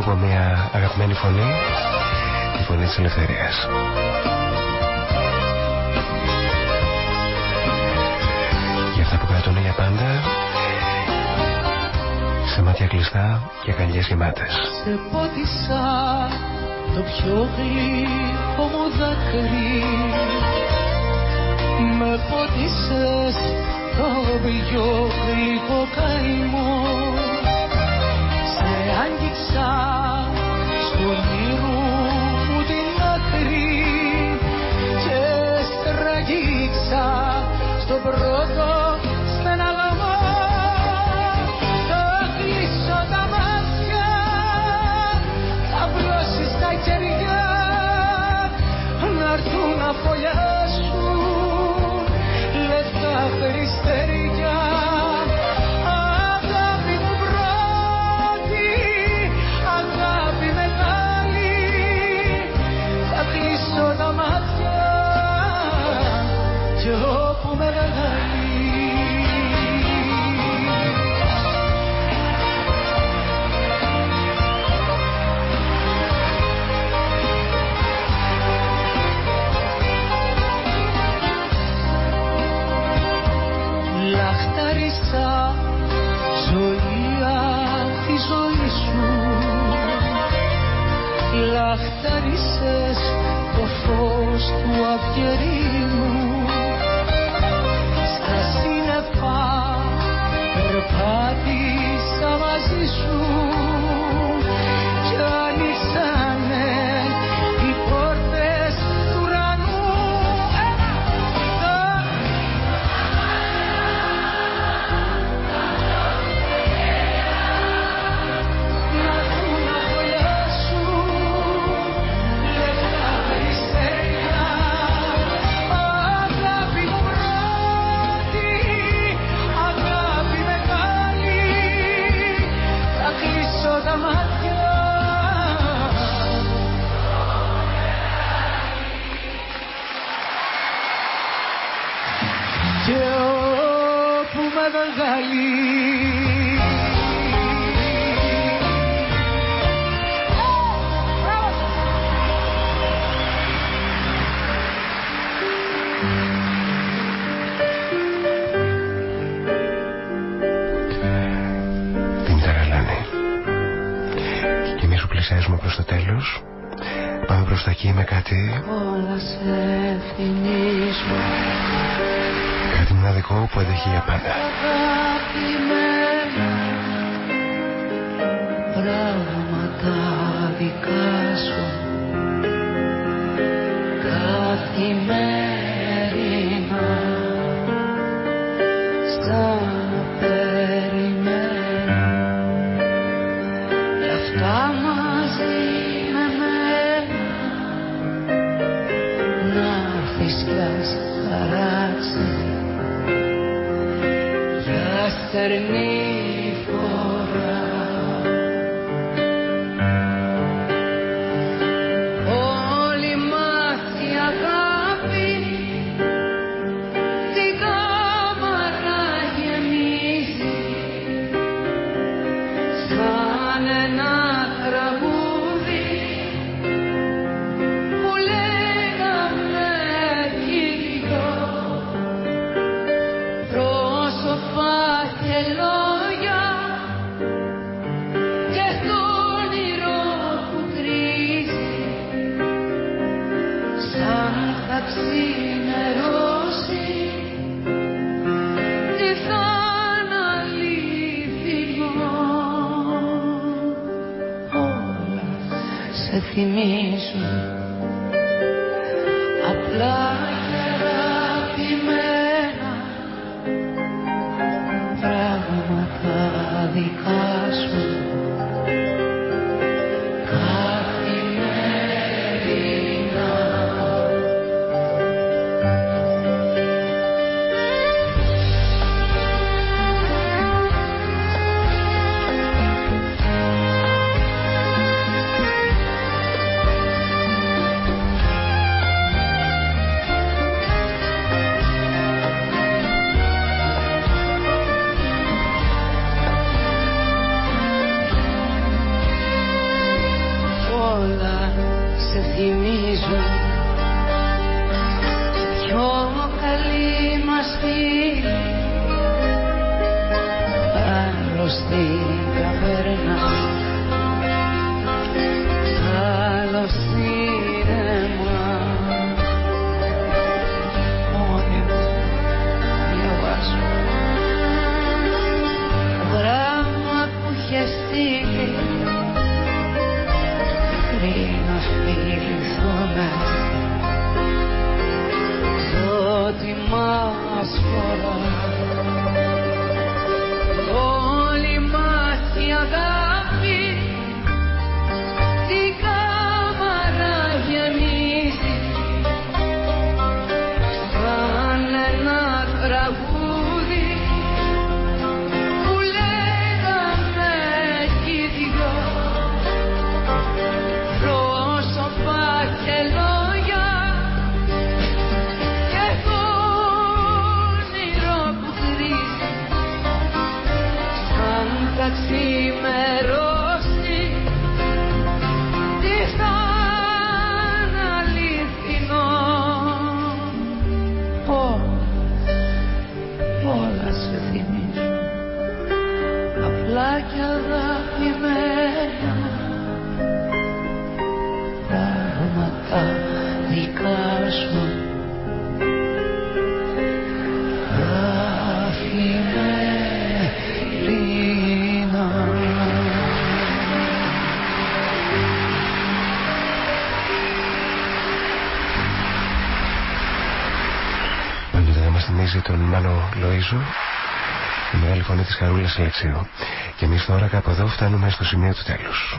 από μια αγαπημένη φωνή. Τη φωνή της Ελευθερίας. Για αυτά που κρατούν για πάντα Σε μάτια κλειστά και αγκαλιές γεμάτες. Σε πότισα το πιο γλυκό μου δάκρυ. Με πότισες το πιο γλυκό καημό μέσα στο όνειρο μου την άκρη και στραγγίξα στο πρώτο walked εσύ. Όλα σε θυμίζω. Κάτι μοναδικό που έδεχε για πάντα. Αγαπημένα πράγματα δικά σου. Καθημένα. Χαρούλας Αλεξίου. Και εμείς τώρα κάπου εδώ φτάνουμε στο σημείο του τέλους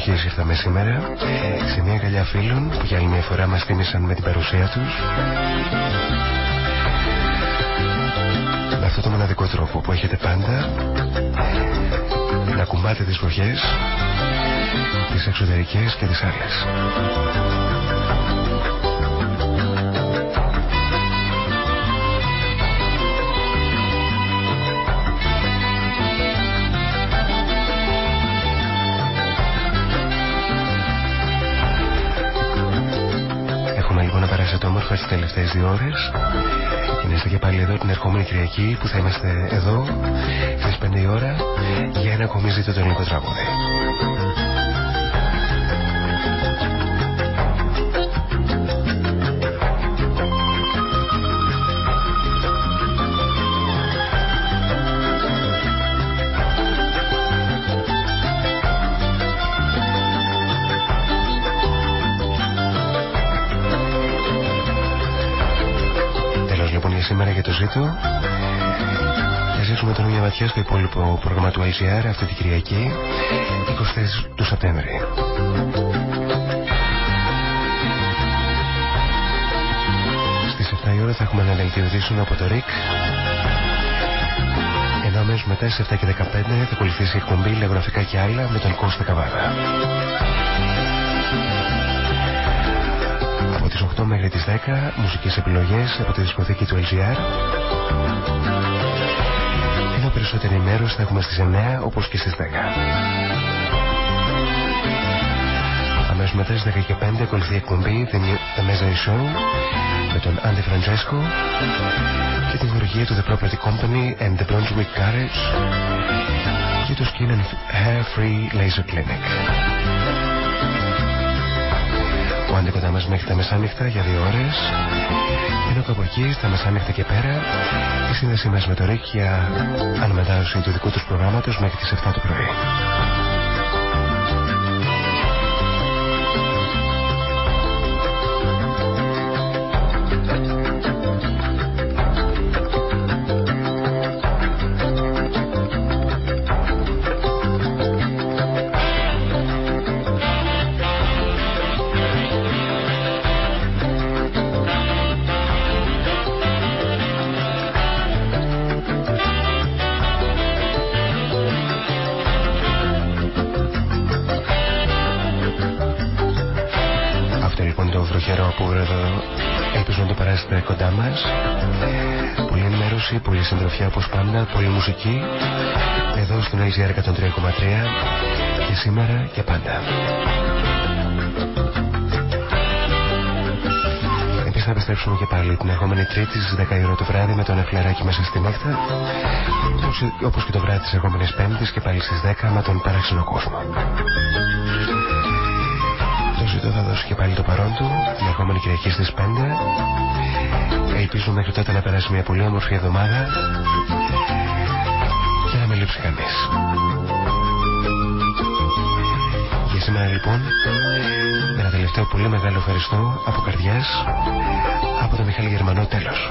Στην αγκαλιά της βροχής ήρθαμε σήμερα σε μια αγκαλιά φίλων που για άλλη μια φορά μας τίμησαν με την παρουσία τους με αυτό το μοναδικό τρόπο που έχετε πάντα να κουμπάτε τις βροχές τις εξωτερικές και τις άλλες. Περάσετε όμορφα στις τελευταίες δύο ώρες και να είστε και πάλι εδώ την ερχόμενη Κυριακή που θα είμαστε εδώ στις 5 η ώρα για ένα ακόμη ζήτο το ελληνικό τραγούδι. Σήμερα για το ζήτο. Θα ζήσουμε τον μια ματιά στο υπόλοιπο πρόγραμμα του ICR αυτή την Κυριακή, 24 του Σεπτέμβρη. Στις 7 η ώρα θα έχουμε ένα δελτίο από το ΡΙΚ. Ενώ αμέσως μετά στις 7 και 15 θα ακολουθήσει η εκπομπή Λεγραφικά και άλλα με τον Κώστα Καβάρα. τις 8 μέχρι τις 10 μουσικές επιλογές από τη δισκοθήκη του LGR ενώ περισσότερη ενημέρωση θα έχουμε στις 9 όπως και στις 10 Αμέσως μετά στις 10 και 5 ακολουθεί η εκπομπή The, The Mezzo Show με τον Άντι Φραντζέσκο και την χορηγία του The Property Company and The Brunswick Garage και το Skin and Hair Free Laser Clinic. Πάντε κοντά μας μέχρι τα μεσάνυχτα για δύο ώρες ενώ κάπου εκεί στα μεσάνυχτα και πέρα η σύνδεση μας με το ΡΙΚ για αναμετάδοση του δικού τους προγράμματος μέχρι τις 7 το πρωί. Εδώ. Ελπίζω να το περάσετε κοντά μας. Πολύ ενημέρωση, πολύ συντροφιά όπως πάντα, πολύ μουσική. Εδώ στον LGR 103,3 και σήμερα και πάντα. Εμείς θα επιστρέψουμε και πάλι την ερχόμενη Τρίτη στις 10 η ώρα το βράδυ με τον Εφλεράκι μέσα στη νύχτα όπως και το βράδυ της ερχόμενης Πέμπτης και πάλι στις 10 με τον παράξενο κόσμο. Το ζητώ θα δώσει και πάλι το παρόν του την ερχόμενη Κυριακή στις 5 Ελπίζω μέχρι τότε να περάσει μια πολύ όμορφη εβδομάδα και να με λείψει κανείς. Για σήμερα λοιπόν ένα τελευταίο πολύ μεγάλο ευχαριστώ από καρδιάς από τον Μιχάλη Γερμανό τέλος.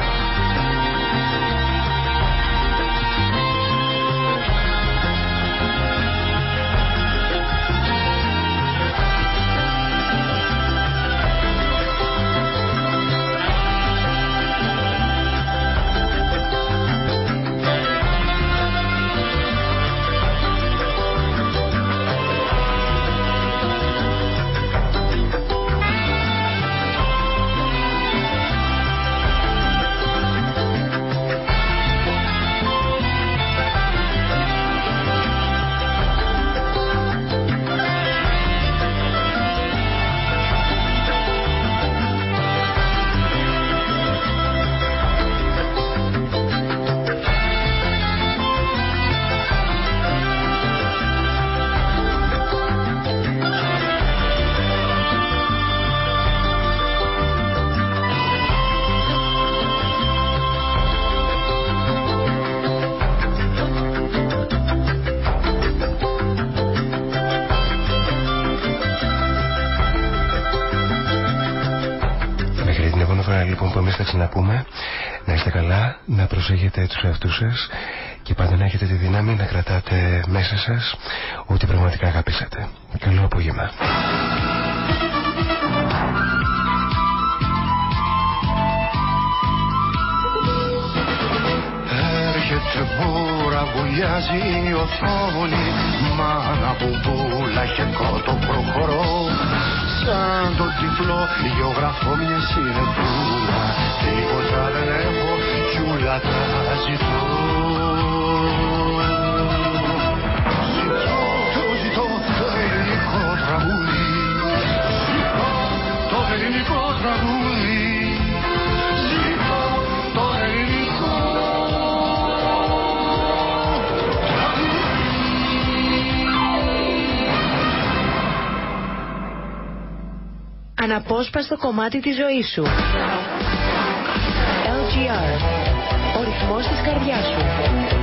Προσέχετε τους εαυτούς σας και πάντα να έχετε τη δύναμη να κρατάτε μέσα σας ό,τι πραγματικά αγαπήσατε. Καλό απόγευμα. Έρχεται μπούρα, βουλιάζει η οθόνη Μάνα μπουμπούλα, χεκό προχωρώ Σαν το τυφλό γεωγραφώ μιας συνεπούλα Τίποτα δεν έχω κι ούλα τα ζητώ Ζητώ, το ζητώ το ελληνικό τραγούδι Ζητώ το ελληνικό τραγούδι Ζητώ το ελληνικό Αναπόσπαστο κομμάτι της ζωής σου. LGR. Ο ρυθμός της καρδιάς σου.